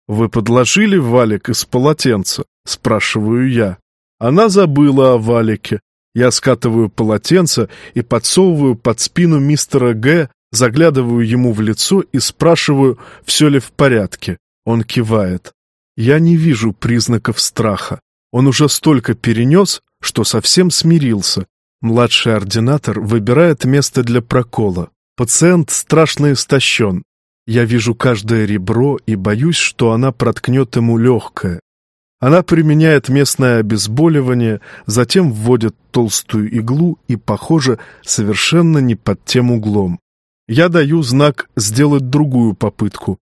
«Вы подложили валик из полотенца?» — спрашиваю я. Она забыла о валике. Я скатываю полотенце и подсовываю под спину мистера Г., заглядываю ему в лицо и спрашиваю, все ли в порядке. Он кивает. Я не вижу признаков страха. Он уже столько перенес, что совсем смирился, Младший ординатор выбирает место для прокола. Пациент страшно истощен. Я вижу каждое ребро и боюсь, что она проткнет ему легкое. Она применяет местное обезболивание, затем вводит толстую иглу и, похоже, совершенно не под тем углом. Я даю знак сделать другую попытку.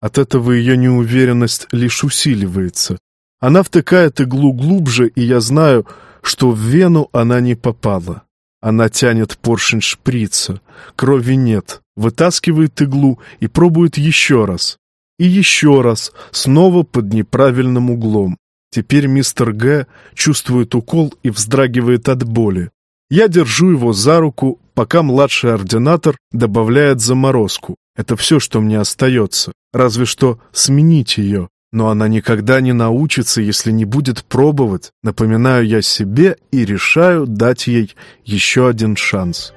От этого ее неуверенность лишь усиливается. Она втыкает иглу глубже, и я знаю, что в вену она не попала. Она тянет поршень шприца, крови нет, вытаскивает иглу и пробует еще раз. И еще раз, снова под неправильным углом. Теперь мистер Г. чувствует укол и вздрагивает от боли. Я держу его за руку, пока младший ординатор добавляет заморозку. Это все, что мне остается. Разве что сменить ее, но она никогда не научится, если не будет пробовать. Напоминаю я себе и решаю дать ей еще один шанс.